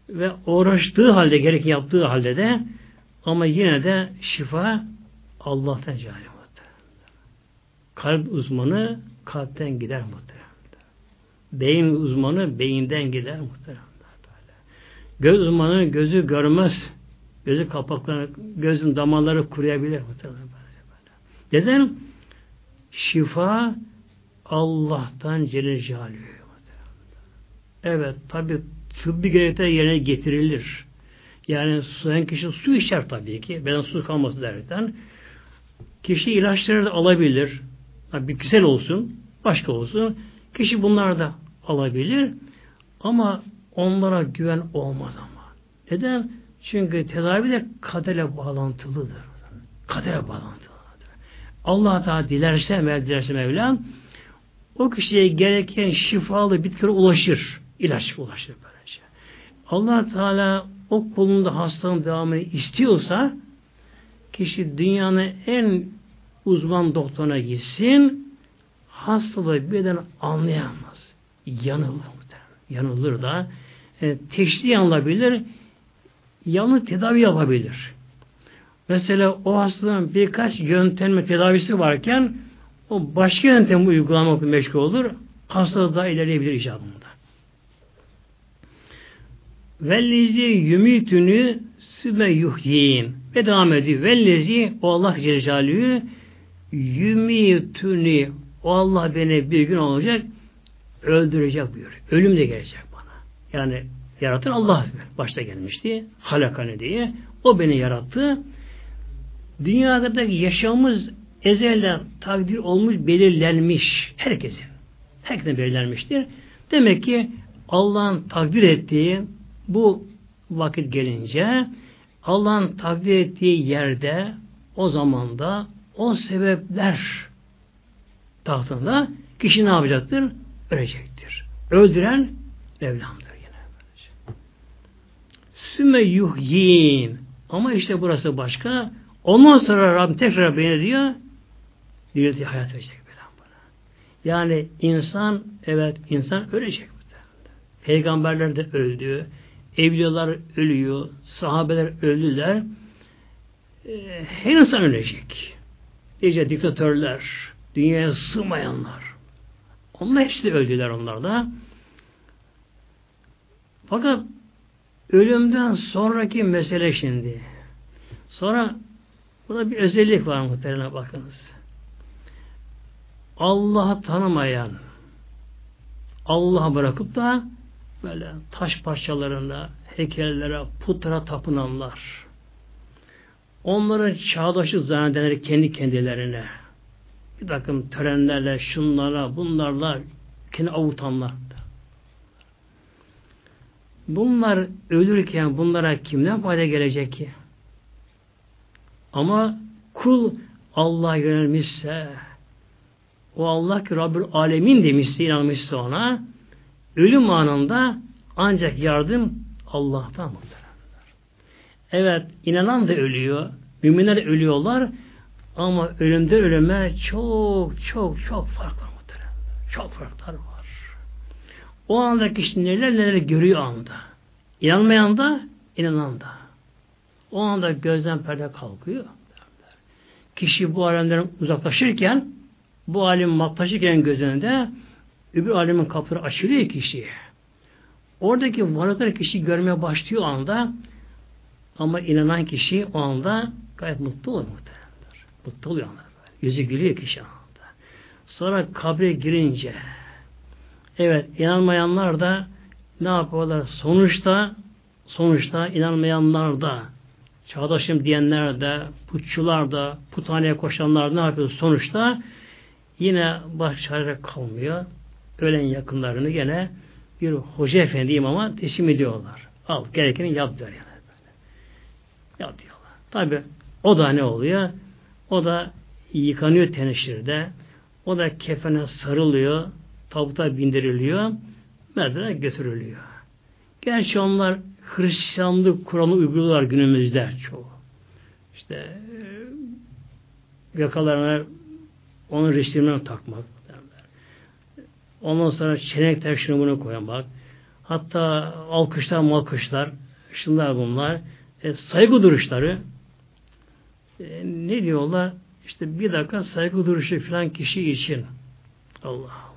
ve uğraştığı halde, gerek yaptığı halde de ama yine de şifa Allah'tan cari Kalp uzmanı kalpten gider muhterem. Beyin uzmanı beyinden gider muhterem. Göz uzmanı gözü görmez. Gözü kapakları, gözün damarları kuruyabilir muhterem. Neden? Şifa Allah'tan Celle Celaluhu. Evet, tabi tıbbi gerekler yerine getirilir. Yani suyan kişi su içer tabii ki. Ben su kalması derken. Kişi ilaçları da alabilir. Yani bitkisel olsun, başka olsun. Kişi bunlar da alabilir. Ama onlara güven olmaz ama. Neden? Çünkü tedavi de kadere bağlantılıdır. Kadere bağlantılıdır. Allah Teala dilerse, Mevla, dilerse Mevlam o kişiye gereken şifalı bitkilere ulaşır. İlaç ulaşır böylece. Allah Teala o kolunda hastalığın devamını istiyorsa kişi dünyanın en uzman doktoruna gitsin hastalığı birden anlayamaz. Yanılır. Yanılır da e, teşhis yanılabilir yanlış tedavi yapabilir. Mesela o hastalığın birkaç yöntem tedavisi varken o başka yöntem uygulamak meşgul olur. Hastalığı daha ilerleyebilir icabında. Vellezi yümitünü süme yuhyin ve devam ediyor. Vellezi o Allah Celle yümitünü o Allah beni bir gün olacak öldürecek buyuruyor. Ölüm de gelecek bana. Yani yaratan Allah başta gelmişti. Halakane diye. O beni yarattı. Dünyadaki yaşamımız ezelden takdir olmuş, belirlenmiş. Herkesin. Herkesin belirlenmiştir. Demek ki Allah'ın takdir ettiği bu vakit gelince Allah'ın takdir ettiği yerde o zamanda o sebepler tahtında kişi ne yapacaktır? Ölecektir. Öldüren Mevlam'dır yine. Sümme yuhyin. Ama işte burası başka. Ondan sonra Rabbim tekrar beni diyor dirilti hayat verecek bana. Yani insan evet insan ölecek. Peygamberler de öldü. Evliyalar ölüyor. Sahabeler öldüler. Ee, her insan ölecek. İşte diktatörler, dünyaya sığmayanlar. Onlar hepsi de öldüler onlar da. Fakat ölümden sonraki mesele şimdi. Sonra burada bir özellik var muhtemelen bakınız. Allah'ı tanımayan Allah'ı bırakıp da böyle taş parçalarına, heykellere, putlara tapınanlar onların çağdaşı zannedenleri kendi kendilerine bir takım törenlerle, şunlarla, bunlarla kendi avutanlar. Bunlar ölürken bunlara kimden fayda gelecek ki? Ama kul Allah yönelmişse o Allah ki Rabbül Alemin demişse inanmışsa ona ölüm anında ancak yardım Allah'tan muhteremler. Evet inanan da ölüyor. Müminler ölüyorlar ama ölümden ölüme çok çok çok fark var muhteremler. Çok farklar var. O anda kişi neler neler görüyor anda. İnanmayan da inanan da. O anda gözden perde kalkıyor. Kişi bu alemden uzaklaşırken bu alim matlaşırken gözünde öbür alemin kapıları açılıyor kişiye. Oradaki varlıkları kişi görmeye başlıyor anda ama inanan kişi o anda gayet mutlu oluyor muhtemelendir. Mutlu oluyor anda. Yüzü gülüyor kişi anda. Sonra kabre girince evet inanmayanlar da ne yapıyorlar? Sonuçta sonuçta inanmayanlar da çağdaşım diyenler de putçular da puthaneye koşanlar ne yapıyor? Sonuçta yine baş çare kalmıyor. Ölen yakınlarını gene bir hoca efendiyim ama teslim ediyorlar. Al gerekeni yap diyor yani. Yap diyorlar. Tabi o da ne oluyor? O da yıkanıyor teneşirde. O da kefene sarılıyor. Tabuta bindiriliyor. Mezara götürülüyor. Gerçi onlar Hristiyanlık kuralı uyguluyorlar günümüzde çoğu. İşte e, yakalarına onun resimlerini takmak. Ondan sonra çenekler şunu bunu koyan bak. Hatta alkışlar malkışlar şunlar bunlar. E, saygı duruşları e, ne diyorlar? İşte bir dakika saygı duruşu filan kişi için. Allah Allah.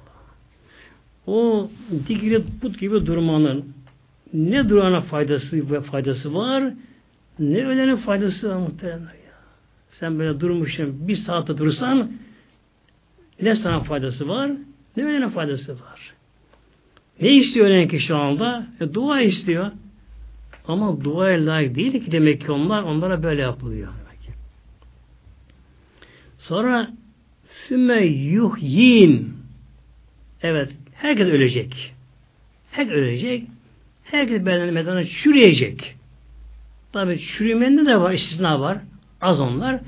O dikili put gibi durmanın ne durana faydası ve faydası var ne ölenin faydası var muhtemelen ya. Sen böyle durmuşsun bir saatte dursan ne sana faydası var ne ölene faydası var. Ne istiyor ölen kişi şu anda? E, dua istiyor. Ama duaya layık değil ki demek ki onlar onlara böyle yapılıyor. Sonra sümme yuhyin evet herkes ölecek. Herkes ölecek. Herkes bedeni mezarına çürüyecek. Tabi çürümende de var, istisna var. Az onlar.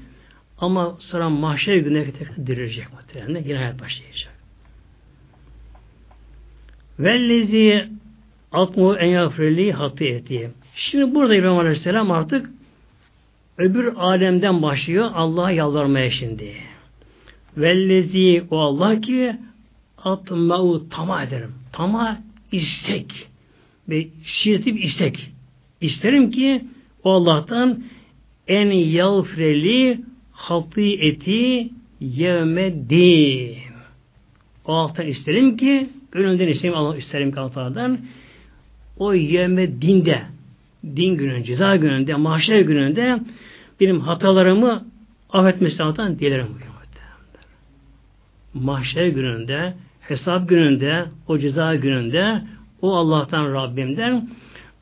Ama sonra mahşer günü tekrar dirilecek muhtemelen. Yine hayat başlayacak. Vellezi atmu en yafreli hatı eti. Şimdi burada İbrahim Aleyhisselam artık öbür alemden başlıyor Allah'a yalvarmaya şimdi. Vellezi o Allah ki atma'u tama ederim. Tama istek. Ve şirtip istek. İsterim ki o Allah'tan en yağfreli hatı eti yevme O Allah'tan isterim ki Gönülden isterim Allah isterim ki Allah'tan o yevme dinde din gününde, ceza gününde, mahşer gününde benim hatalarımı affetmesi Allah'tan dilerim buyuruyor. Mahşer gününde, hesap gününde, o ceza gününde o Allah'tan Rabbimden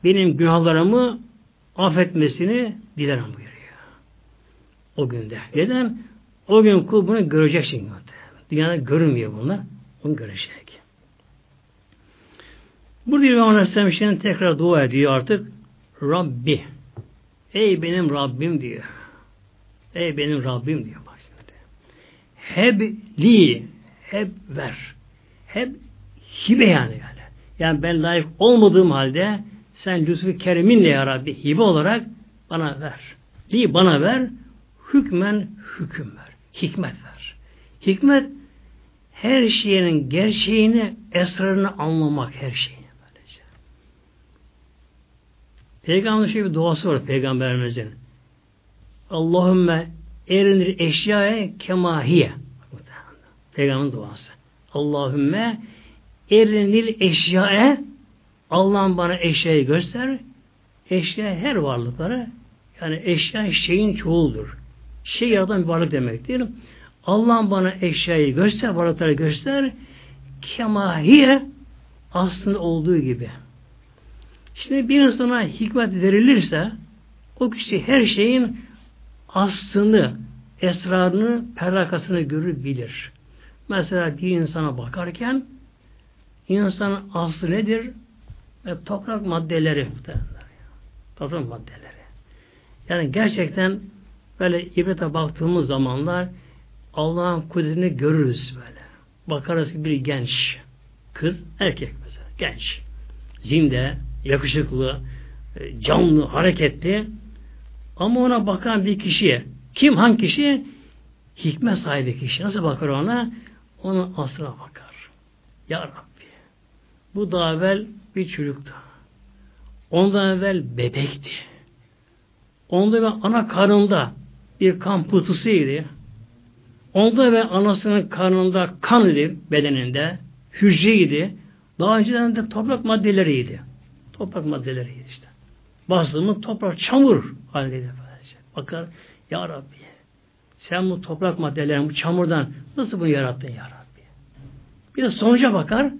benim günahlarımı affetmesini dilerim buyuruyor. O günde. Neden? O gün kul bunu görecek şimdi. Dünyada görünmüyor bunlar. Bunu görecek. Burada İbrahim Aleyhisselam şimdi tekrar dua ediyor artık. Rabbi. Ey benim Rabbim diyor. Ey benim Rabbim diyor. Bak şimdi. Heb li. Heb ver. Heb hibe yani yani. Yani ben layık olmadığım halde sen lütfu keriminle ya Rabbi hibe olarak bana ver. Li bana ver. Hükmen hüküm ver. Hikmet ver. Hikmet her şeyin gerçeğini, esrarını anlamak her şeyi. Böylece. Peygamberin şöyle bir duası var Peygamberimizin. Allahümme erinir eşyaya kemahiye. Peygamberin duası. Allahümme erinil eşyaya Allah'ın bana eşyayı göster. Eşya her varlıkları yani eşya şeyin çoğuldur. Şey yaratan bir varlık demektir. Allah'ın bana eşyayı göster, varlıkları göster. Kemahiye aslında olduğu gibi. Şimdi bir insana hikmet verilirse o kişi her şeyin aslını, esrarını, perrakasını görür, bilir. Mesela bir insana bakarken insanın aslı nedir? E, toprak maddeleri. Toprak maddeleri. Yani gerçekten böyle ibrete baktığımız zamanlar Allah'ın kudretini görürüz böyle. Bakarız ki bir genç kız, erkek mesela, genç. Zinde, yakışıklı, e, canlı, hareketli. Ama ona bakan bir kişiye, kim hangi kişi? Hikmet sahibi kişi. Nasıl bakar ona? Onun aslına bakar. Ya Rabbi. Bu daha evvel bir çocuktu. Ondan evvel bebekti. Onda ve ana karnında bir kan pıhtısıydı. Onda ve anasının karnında kan idi bedeninde, hücreydi. Daha önceden de toprak maddeleriydi. Toprak maddeleriydi işte. Bastığımız toprak, çamur halindeydi. Bakar, Ya Rabbi, sen bu toprak maddelerini, bu çamurdan nasıl bunu yarattın Ya Rabbi? Bir de sonuca bakar,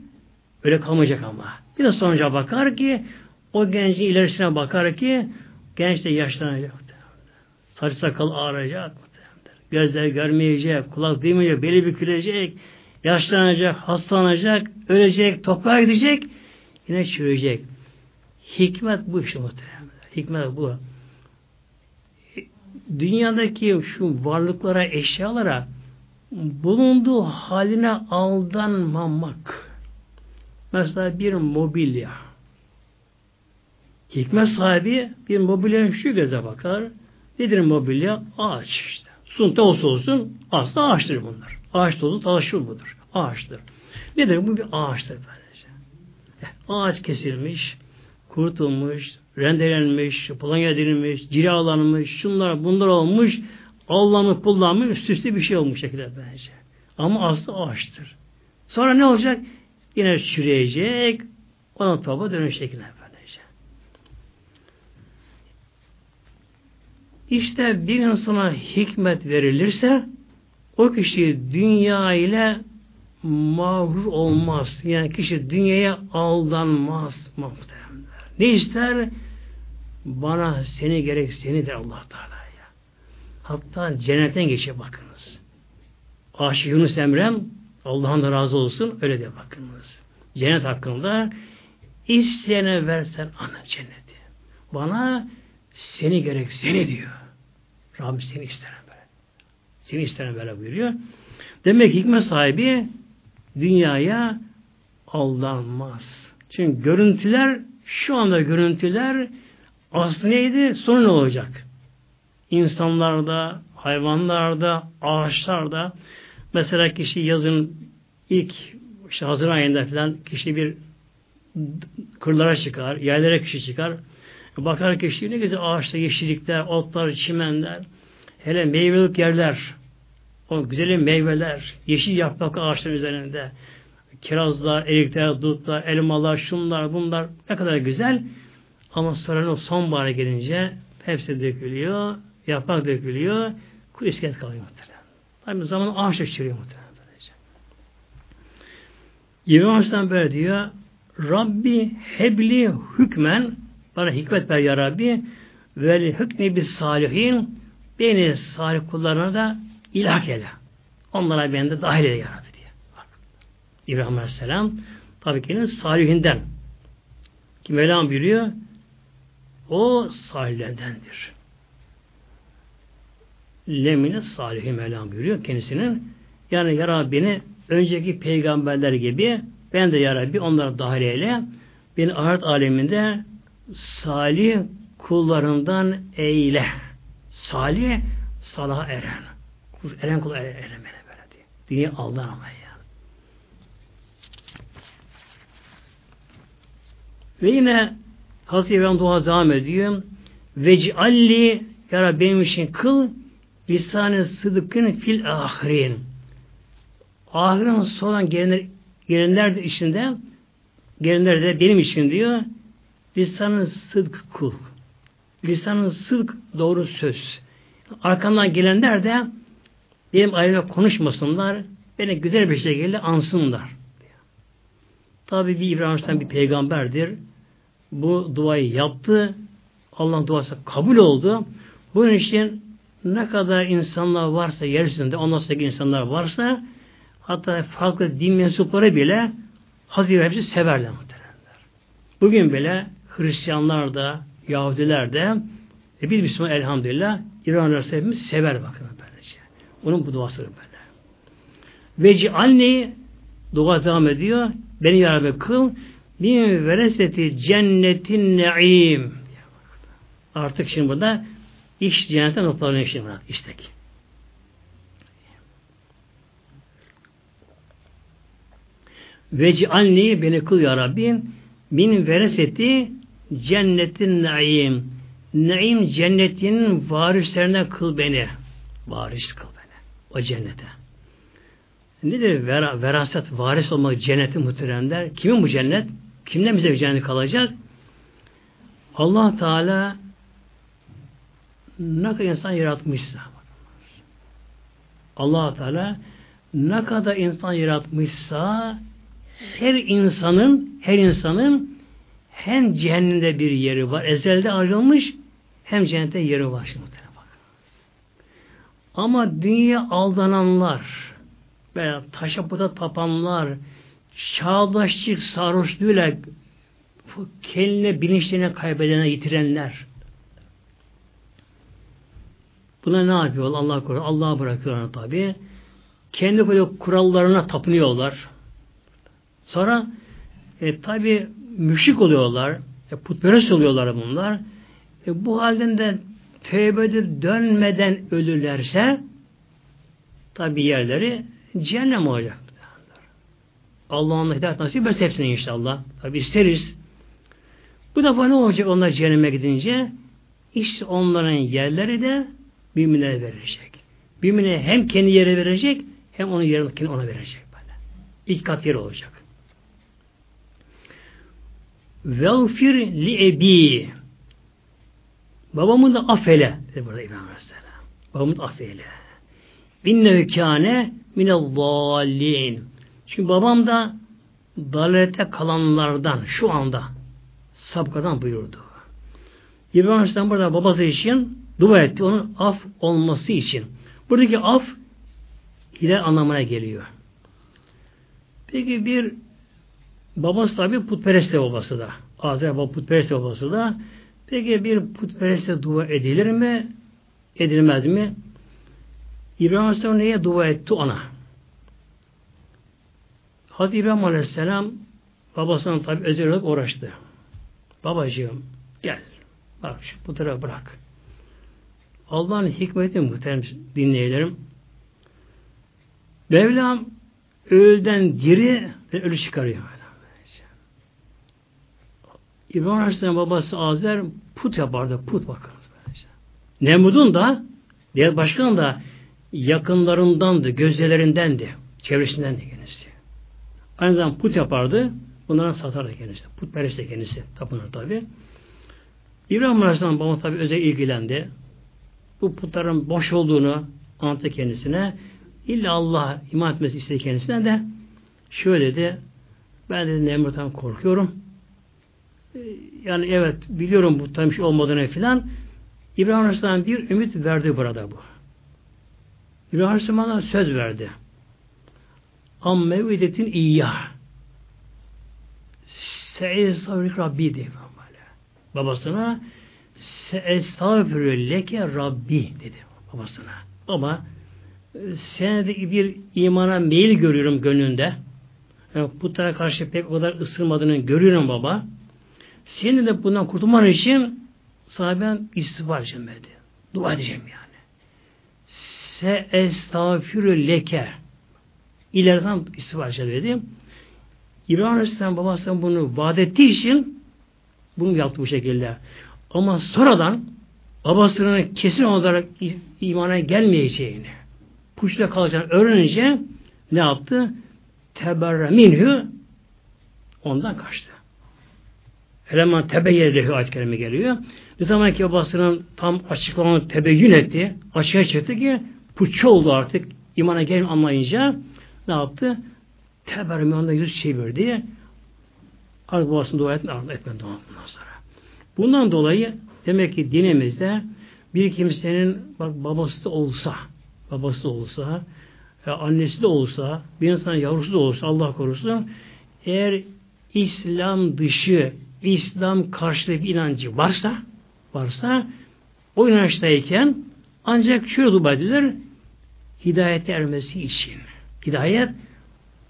öyle kalmayacak ama. Bir de sonuca bakar ki, o gencin ilerisine bakar ki, genç de yaşlanacak. Saç sakal ağrayacak. Gözler görmeyecek, kulak duymayacak, beli bükülecek, yaşlanacak, hastalanacak, ölecek, toprağa gidecek, yine çürüyecek. Hikmet bu işte muhtemelen. Hikmet bu. Dünyadaki şu varlıklara, eşyalara bulunduğu haline aldanmamak. Mesela bir mobilya. Hikmet sahibi bir mobilya şu göze bakar. Nedir mobilya? Ağaç işte. Sunta olsa olsun aslında ağaçtır bunlar. Ağaç tozu talaşır budur. Ağaçtır. Nedir? Bu bir ağaçtır böylece. Ağaç kesilmiş, kurtulmuş, rendelenmiş, plan edilmiş, cilalanmış, şunlar bunlar olmuş, Allah'ını kullanmış, süslü bir şey olmuş şekilde bence. Ama aslı ağaçtır. Sonra ne olacak? Yine çürüyecek, ona topa dönüş şekilde böylece. İşte bir insana hikmet verilirse o kişi dünya ile mağrur olmaz. Yani kişi dünyaya aldanmaz muhtemelen. Ne ister? Bana seni gerek seni der Allah Teala ya. Hatta cennetten geçe bakınız. Aşık Yunus Emre'm Allah'ın da razı olsun öyle de bakınız. Cennet hakkında isteyene versen ana cenneti. Bana seni gerek seni diyor. Rabbim seni isterim böyle. Seni isterim böyle buyuruyor. Demek ki hikmet sahibi dünyaya aldanmaz. Çünkü görüntüler şu anda görüntüler aslı neydi? Sonu ne olacak? İnsanlarda, hayvanlarda, ağaçlarda mesela kişi yazın ilk işte Haziran ayında falan kişi bir kırlara çıkar, yerlere kişi çıkar. Bakar kişi ne güzel ağaçta yeşillikler, otlar, çimenler, hele meyvelik yerler, o güzel meyveler, yeşil yaprak ağaçların üzerinde, kirazlar, erikler, dutlar, elmalar, şunlar, bunlar ne kadar güzel. Ama sonra o sonbahara gelince hepsi dökülüyor, yaprak dökülüyor, kuru iskelet kalıyor muhtemelen. Aynı zaman ağaç çürüyor muhtemelen böylece. İbrahim Aleyhisselam böyle diyor, Rabbi hebli hükmen bana hikmet ver ya Rabbi ve hükmi bis salihin beni salih kullarına da ilah eyle. Onlara beni de dahil eyle ya. İbrahim Aleyhisselam tabii ki salihinden. Ki Mevlam buyuruyor o salihlerdendir. Lemine salihi Mevlam buyuruyor kendisinin. Yani ya Rabbi önceki peygamberler gibi ben de ya Rabbi onlara dahil eyle. Beni ahiret aleminde salih kullarından eyle. Salih, salaha eren. Eren kul eren, eren böyle diye. Dünya aldanamaya yani. Ve yine Hazreti İbrahim dua devam ediyor. Vec'alli ya Rabbi benim için kıl lisan-ı sıdıkın fil ahirin. Ahirin son gelenler, gelenler de içinde gelenler de benim için diyor lisan-ı sıdk kul. Lisan-ı sıdk doğru söz. Arkamdan gelenler de benim ayrıma konuşmasınlar. Beni güzel bir şekilde ansınlar. Tabi bir İbrahim bir peygamberdir. Bu duayı yaptı. Allah'ın duası kabul oldu. Bunun için ne kadar insanlar varsa yeryüzünde, ondan sonra insanlar varsa hatta farklı din mensupları bile Hazreti hepsi severler muhtemelenler. Bugün bile Hristiyanlar da, Yahudiler de ve biz Müslüman elhamdülillah İranlılar hepimiz sever bakın böylece. Onun bu duası böyle. Veci anneyi dua devam ediyor. Beni yarabbim kıl min vereseti cennetin ne'im. Artık şimdi burada iş cennete noktalarına şimdi burada istek. Vec'alni beni kıl ya Rabbim min vereseti cennetin naim. Naim cennetin varislerine kıl beni. Varis kıl beni. O cennete. Nedir vera, veraset, varis olmak cenneti muhteremler? Kimin bu cennet? Kimden bize cennet kalacak? Allah Teala ne kadar insan yaratmışsa allah Teala ne kadar insan yaratmışsa her insanın her insanın hem cehennemde bir yeri var. Ezelde ayrılmış hem cennette yeri var. Şimdi Ama dünya aldananlar veya taşa puta tapanlar çağdaşlık sarhoşluğuyla kendine bilinçlerini kaybedene yitirenler buna ne yapıyorlar? Allah korusun. Allah'a bırakıyorlar tabi. Kendi kurallarına tapınıyorlar. Sonra e, tabi müşrik oluyorlar. E, putperest oluyorlar bunlar. E, bu halden de tövbe dönmeden ölürlerse tabi yerleri cehennem olacak. Allah'ın hidayet nasip etse hepsine inşallah. Tabi isteriz. Bu defa ne olacak onlar cehenneme gidince? İşte onların yerleri de müminlere verecek. Mümine hem kendi yere verecek hem onun yerini ona verecek. Böyle. İlk kat yeri olacak. Velfir li ebi Babamın da affele burada İbrahim Aleyhisselam. Babamın da affeyle. İnnehu kâne minel zâlin. Çünkü babam da dalalete kalanlardan şu anda sapkadan buyurdu. İbrahim Aleyhisselam burada babası için dua etti onun af olması için. Buradaki af hidayet anlamına geliyor. Peki bir babası tabi putperest babası da. Azeri baba putperest babası da. Peki bir putpereste dua edilir mi? Edilmez mi? İbrahim Aleyhisselam neye dua etti ona? Hazreti İbrahim Aleyhisselam babasına tabi özel olarak uğraştı. Babacığım gel. Bak şu putera bırak. Allah'ın hikmeti muhterem dinleyicilerim. Mevlam ölüden diri ve ölü çıkarıyor. İbrahim Aleyhisselam babası Azer put yapardı. Put bakınız. Nemrud'un da diğer başkan da yakınlarındandı, gözlerindendi. Çevresindendi kendisi. Aynı zamanda put yapardı. Bunlara satardı kendisi. Put perest kendisi. Tapınır tabi. İbrahim Aleyhisselam baba tabi özel ilgilendi bu putların boş olduğunu anlattı kendisine. İlla Allah iman etmesi istedi kendisine de şöyle de Ben dedi Nemrut'tan korkuyorum. E, yani evet biliyorum bu tam şey olmadığını filan. İbrahim Aleyhisselam bir ümit verdi burada bu. İbrahim Aleyhisselam'a söz verdi. Am mev'idetin iyyah. Se'estağfirik Rabbi diye babasına Se'estağfirü leke Rabbi dedi babasına. Baba sen de bir imana meyil görüyorum gönlünde. Yani putlara karşı pek o kadar ısırmadığını görüyorum baba. Senin de bundan kurtulman için sana ben istiğfar edeceğim dedi. Dua edeceğim yani. Se estağfirü leke ileriden edeceğim dedi. İbrahim Aleyhisselam babasından bunu vaat ettiği için bunu yaptı bu şekilde. Ama sonradan babasının kesin olarak imana gelmeyeceğini, puçla kalacağını öğrenince ne yaptı? Teberre minhü ondan kaçtı. Eleman tebeyyel lehu ayet kerime geliyor. Ne zaman ki babasının tam açıklamanı tebeyyün etti, açığa çıktı ki puçça oldu artık imana gelin anlayınca ne yaptı? Teberre onda yüz çevirdi. Artık babasını dua etme, etmedi ondan sonra. Bundan dolayı demek ki dinimizde bir kimsenin bak babası da olsa, babası da olsa, ya annesi de olsa, bir insan yavrusu da olsa Allah korusun, eğer İslam dışı, İslam karşılığı bir inancı varsa, varsa o inançtayken ancak şöyle dua edilir, hidayete ermesi için. Hidayet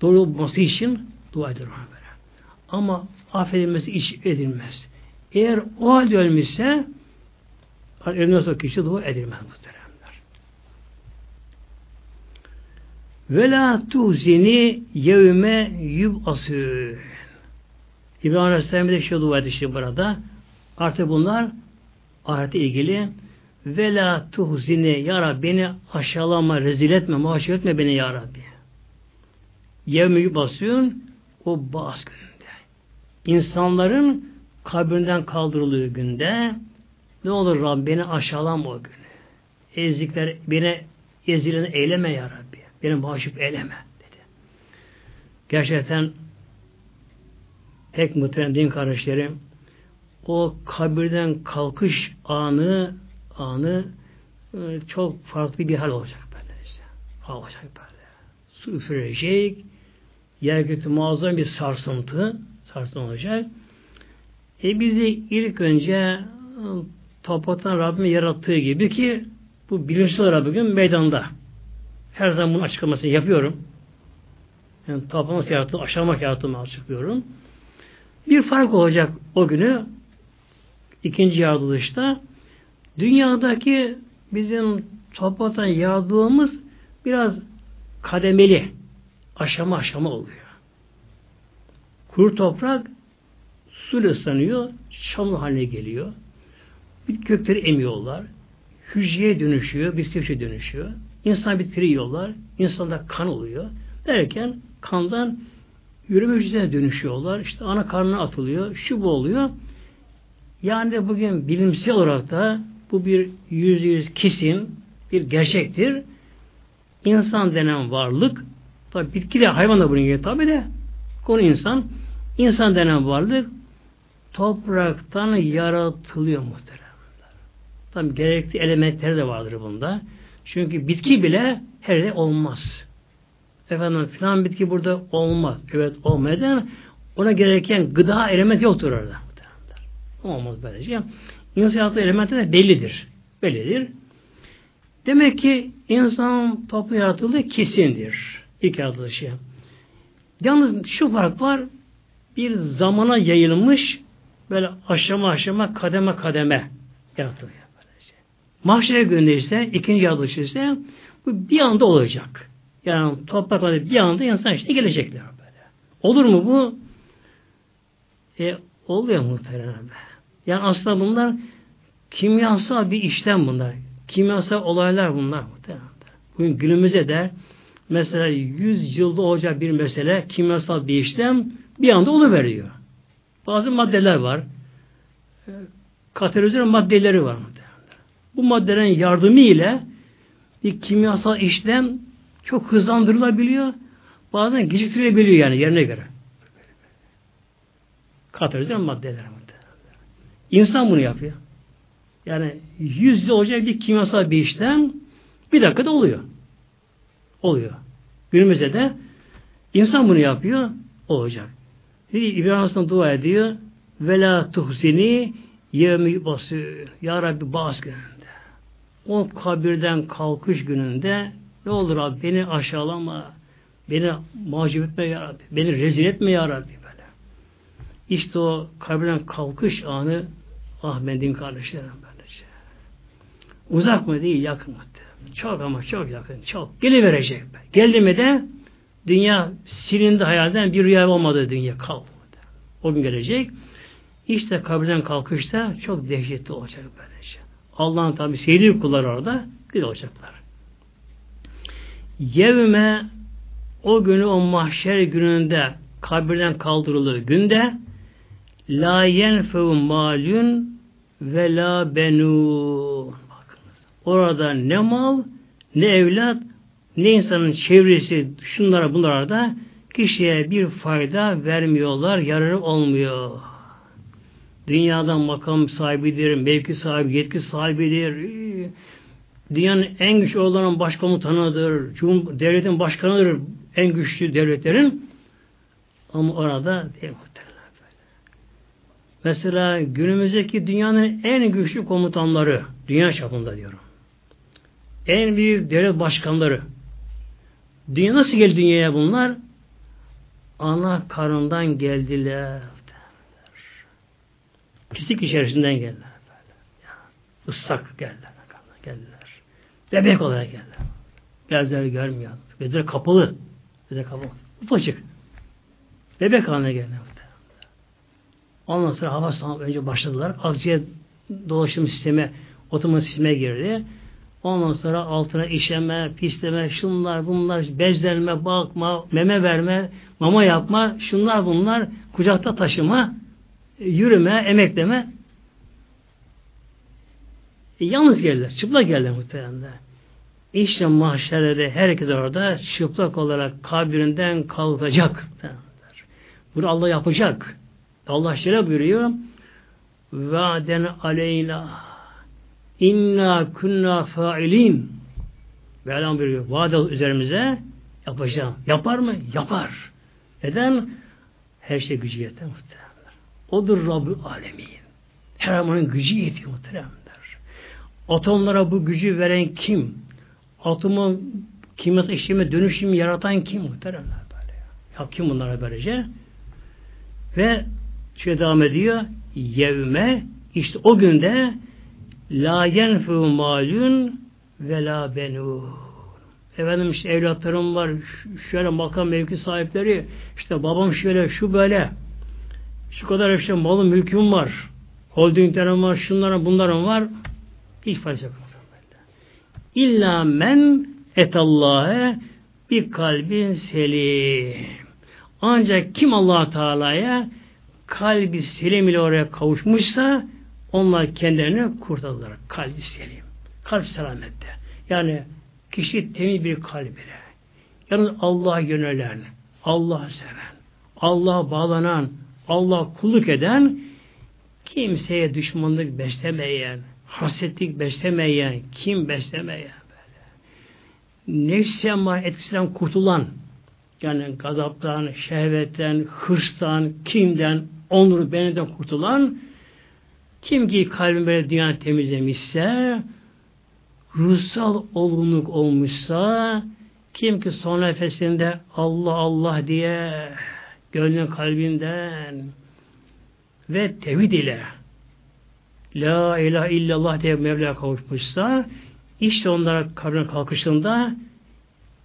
doğru olması için dua edilir ona böyle. Ama affedilmesi iş edilmez. Eğer o halde ölmüşse ölümden sonra kişi dua edilmez muhteremler. Ve la tuhzini yevme yub'asün. İbrahim Aleyhisselam de şu dua etti burada. Artık bunlar ahirete ilgili ve la tuhzini ya Rabbi beni aşağılama, rezil etme, maaş etme beni ya Rabbi. Yevme yub'asün o bazı gününde. İnsanların kabrinden kaldırıldığı günde ne olur Rabbi beni aşağılama o günü. Ezikler beni ezileni eyleme ya Rabbi. Beni mahcup eyleme dedi. Gerçekten pek muhterem din kardeşlerim o kabirden kalkış anı anı e, çok farklı bir hal olacak böyle işte. Olacak böyle. Su üfürecek, yer götü muazzam bir sarsıntı, sarsıntı olacak. E bizi ilk önce e, topraktan Rabbim yarattığı gibi ki bu bilinçli olarak bugün meydanda. Her zaman bunun açıklamasını yapıyorum. Yani topraktan nasıl aşağımak yarattığımı açıklıyorum. Bir fark olacak o günü ikinci yaratılışta dünyadaki bizim topraktan yarattığımız biraz kademeli aşama aşama oluyor. Kuru toprak suyla ıslanıyor, çamur haline geliyor. Bir kökleri emiyorlar. Hücreye dönüşüyor, bitki dönüşüyor. İnsan bitkileri yiyorlar. İnsanda kan oluyor. Derken kandan yürüme hücresine dönüşüyorlar. İşte ana karnına atılıyor. Şu bu oluyor. Yani bugün bilimsel olarak da bu bir yüz yüz kesin bir gerçektir. İnsan denen varlık tabi bitki de hayvan da bunun gibi tabi de konu insan. İnsan denen varlık topraktan yaratılıyor muhteremler. Tam gerekli elementleri de vardır bunda. Çünkü bitki bile her yerde olmaz. Efendim filan bitki burada olmaz. Evet olmadan ona gereken gıda elementi yoktur orada. Olmaz böylece. İnsan hayatı elementi de bellidir. Bellidir. Demek ki insan toplu yaratıldığı kesindir. İlk yaratılışı. Yalnız şu fark var. Bir zamana yayılmış böyle aşama aşama kademe kademe yaratılıyor. Böylece. Mahşere gününde ise ikinci yaratılış ise bu bir anda olacak. Yani toprak bir anda insan işte gelecekler böyle. Olur mu bu? E, oluyor muhtemelen. Yani aslında bunlar kimyasal bir işlem bunlar. Kimyasal olaylar bunlar muhtemelen. Bugün günümüzde de mesela 100 yılda olacak bir mesele kimyasal bir işlem bir anda oluveriyor. Bazı maddeler var. E, katalizör maddeleri var. Bu maddelerin yardımı ile bir kimyasal işlem çok hızlandırılabiliyor. Bazen geciktirilebiliyor yani yerine göre. Katalizör maddeler. İnsan bunu yapıyor. Yani yüzde olacak bir kimyasal bir işlem bir dakikada oluyor. Oluyor. Günümüzde de insan bunu yapıyor, olacak. İbrahim Aleyhisselam dua ediyor. Vela tuhzini yevmi basıyor. Ya Rabbi bağış gününde. O kabirden kalkış gününde ne olur abi beni aşağılama. Beni mahcup etme ya Rabbi. Beni rezil etme ya Rabbi böyle. İşte o kabirden kalkış anı ah ben kardeşlerim böylece. Uzak mı değil yakın mı? Çok ama çok yakın. Çok. Geliverecek. Geldi mi de dünya silindi hayalden bir rüya olmadı dünya kaldı. O gün gelecek. İşte kabirden kalkışta çok dehşetli olacak böylece. Allah'ın tabi sevdiği kullar orada güzel olacaklar. Yevme o günü o mahşer gününde kabirden kaldırılır günde la yenfev malun ve la benun. Orada ne mal, ne evlat, ne insanın çevresi, şunlara bunlara da kişiye bir fayda vermiyorlar, yararı olmuyor. Dünyadan makam sahibidir, mevki sahibi, yetki sahibidir. Dünyanın en güçlü olan başkomutanıdır, Cum devletin başkanıdır, en güçlü devletlerin. Ama orada değil Mesela günümüzdeki dünyanın en güçlü komutanları, dünya çapında diyorum. En büyük devlet başkanları. Dünya nasıl geldi dünyaya bunlar? Ana karından geldiler. Pislik içerisinden geldiler. Issak geldiler. geldiler. Bebek olarak geldiler. Gözleri görmüyor. Gözleri kapalı. Gözleri kapalı. Ufacık. Bebek haline geldiler. Ondan sonra hava önce başladılar. Akciğer dolaşım sistemi otomatik sisteme girdi. Ondan sonra altına işeme, pisleme, şunlar bunlar, bezlenme, bakma, meme verme, mama yapma, şunlar bunlar, kucakta taşıma, yürüme, emekleme. E, yalnız geldiler, çıplak geldiler muhtemelen. İşte mahşerde herkes orada çıplak olarak kabirinden kalkacak. Bunu Allah yapacak. Allah şöyle buyuruyor. Vaden aleyna inna kunna failin Mevlam buyuruyor. Vaad üzerimize yapacağım. Yapar mı? Yapar. Neden? Her şey gücü yeter muhtemelen. Odur Rabbü Alemin. Her amanın gücü yetiyor muhtemelen. Atomlara bu gücü veren kim? Atomu kimyasal işleme dönüşümü yaratan kim muhtemelen böyle. Ya kim bunlara böylece? Ve şöyle devam ediyor. Yevme işte o günde la yenfe'u malun ve la benu. Efendim işte evlatlarım var, şöyle makam mevki sahipleri, işte babam şöyle, şu böyle, şu kadar işte malım, mülküm var, holdinglerim var, şunların, bunların var, hiç fayda yok. İlla men etallâhe bir kalbin selim. Ancak kim allah Teala'ya kalbi selim ile oraya kavuşmuşsa onlar kendilerini kurtardılar. Kalbi selim. Kalp selamette. Yani kişi temiz bir kalb ile. Yalnız Allah'a yönelen, Allah'ı seven, Allah'a bağlanan, Allah kulluk eden, kimseye düşmanlık beslemeyen, hasetlik beslemeyen, kim beslemeyen böyle. Nefsi ama etkisinden kurtulan, yani gazaptan, şehvetten, hırstan, kimden, onuru beneden kurtulan kim ki kalbin böyle dünya temizlemişse ruhsal olgunluk olmuşsa kim ki son nefesinde Allah Allah diye gönlün kalbinden ve tevhid ile La ilahe illallah diye Mevla'ya kavuşmuşsa işte onlara kabrin kalkışında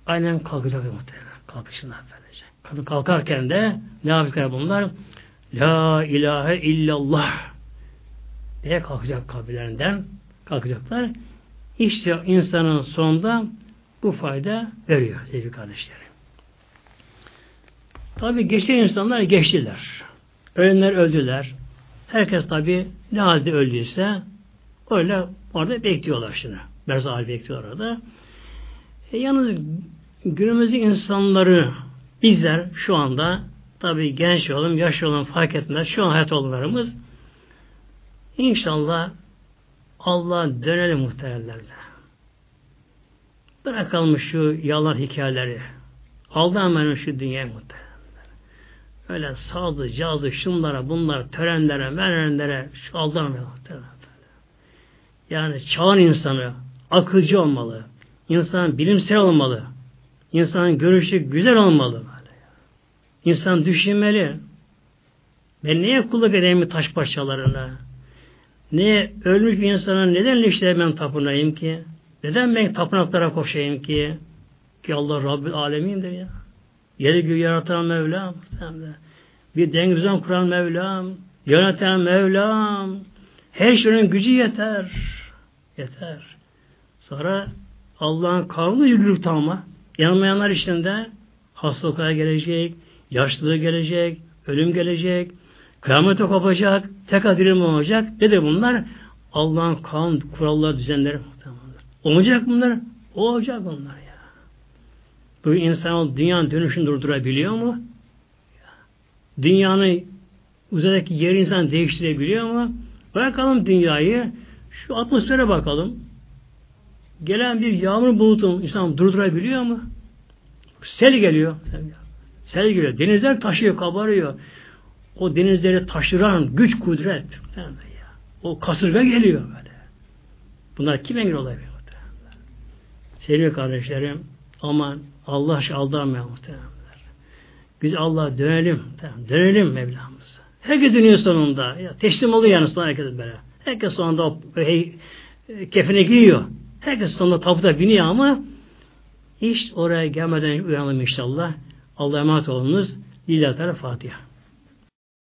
aynen kalkacak muhtemelen. Kalkışında. Kabrin kalkarken de ne yapacaklar bunlar? La ilahe illallah diye kalkacak kabirlerinden kalkacaklar. İşte insanın sonunda bu fayda veriyor sevgili kardeşlerim. Tabi geçen insanlar geçtiler. Ölenler öldüler. Herkes tabi ne halde öldüyse öyle orada bekliyorlar şimdi. Berzahal bekliyor orada. E, yalnız günümüzün insanları bizler şu anda Tabi genç olalım, yaş olalım fark etmez. Şu an hayat olanlarımız İnşallah Allah dönelim muhteremlerle. Bırakalım şu yalan hikayeleri. Aldanmayalım şu dünyaya muhteremler. Öyle sağdı, cazı, şunlara, bunlara, törenlere, merenlere şu aldanmayalım muhteremler. Yani çağın insanı akılcı olmalı. İnsan bilimsel olmalı. İnsanın görüşü güzel olmalı. Böyle. İnsan düşünmeli. Ben neye kulluk edeyim taş parçalarına? Ne ölmüş bir insana neden işte ben tapınayım ki? Neden ben tapınaklara koşayım ki? Ki Allah Rabbül Alemin'dir ya. Yeri göğü yaratan Mevlam. Bir denge düzen kuran Mevlam. Yöneten Mevlam. Her şeyin gücü yeter. Yeter. Sonra Allah'ın kanunu yürürlük tamama. Yanılmayanlar içinde hastalıklar gelecek, yaşlılığı gelecek, ölüm gelecek, kıyamete kopacak, tek dirim olacak. Ne de bunlar? Allah'ın kanun, kuralları, düzenleri. Olacak bunlar? Olacak bunlar ya. Bu insan dünyanın dönüşünü durdurabiliyor mu? Dünyanın uzaydaki yeri insan değiştirebiliyor mu? Bırakalım dünyayı. Şu atmosfere bakalım. Gelen bir yağmur bulutun insan durdurabiliyor mu? Sel geliyor. Sel geliyor. Denizler taşıyor, kabarıyor. O denizleri taşıran güç, kudret. O kasırga geliyor böyle. Bunlar kim engel olabilir? Sevgili kardeşlerim, aman Allah aldanmayalım muhtemelenler. Biz Allah'a dönelim, dönelim Mevlamıza. Herkes dönüyor sonunda. Ya, teslim oluyor yani sonra herkes böyle. Herkes sonunda o hey, kefine giyiyor. Herkes sonunda tabuta biniyor ama hiç oraya gelmeden uyanalım inşallah. Allah'a emanet olunuz. Lillahi Teala Fatiha.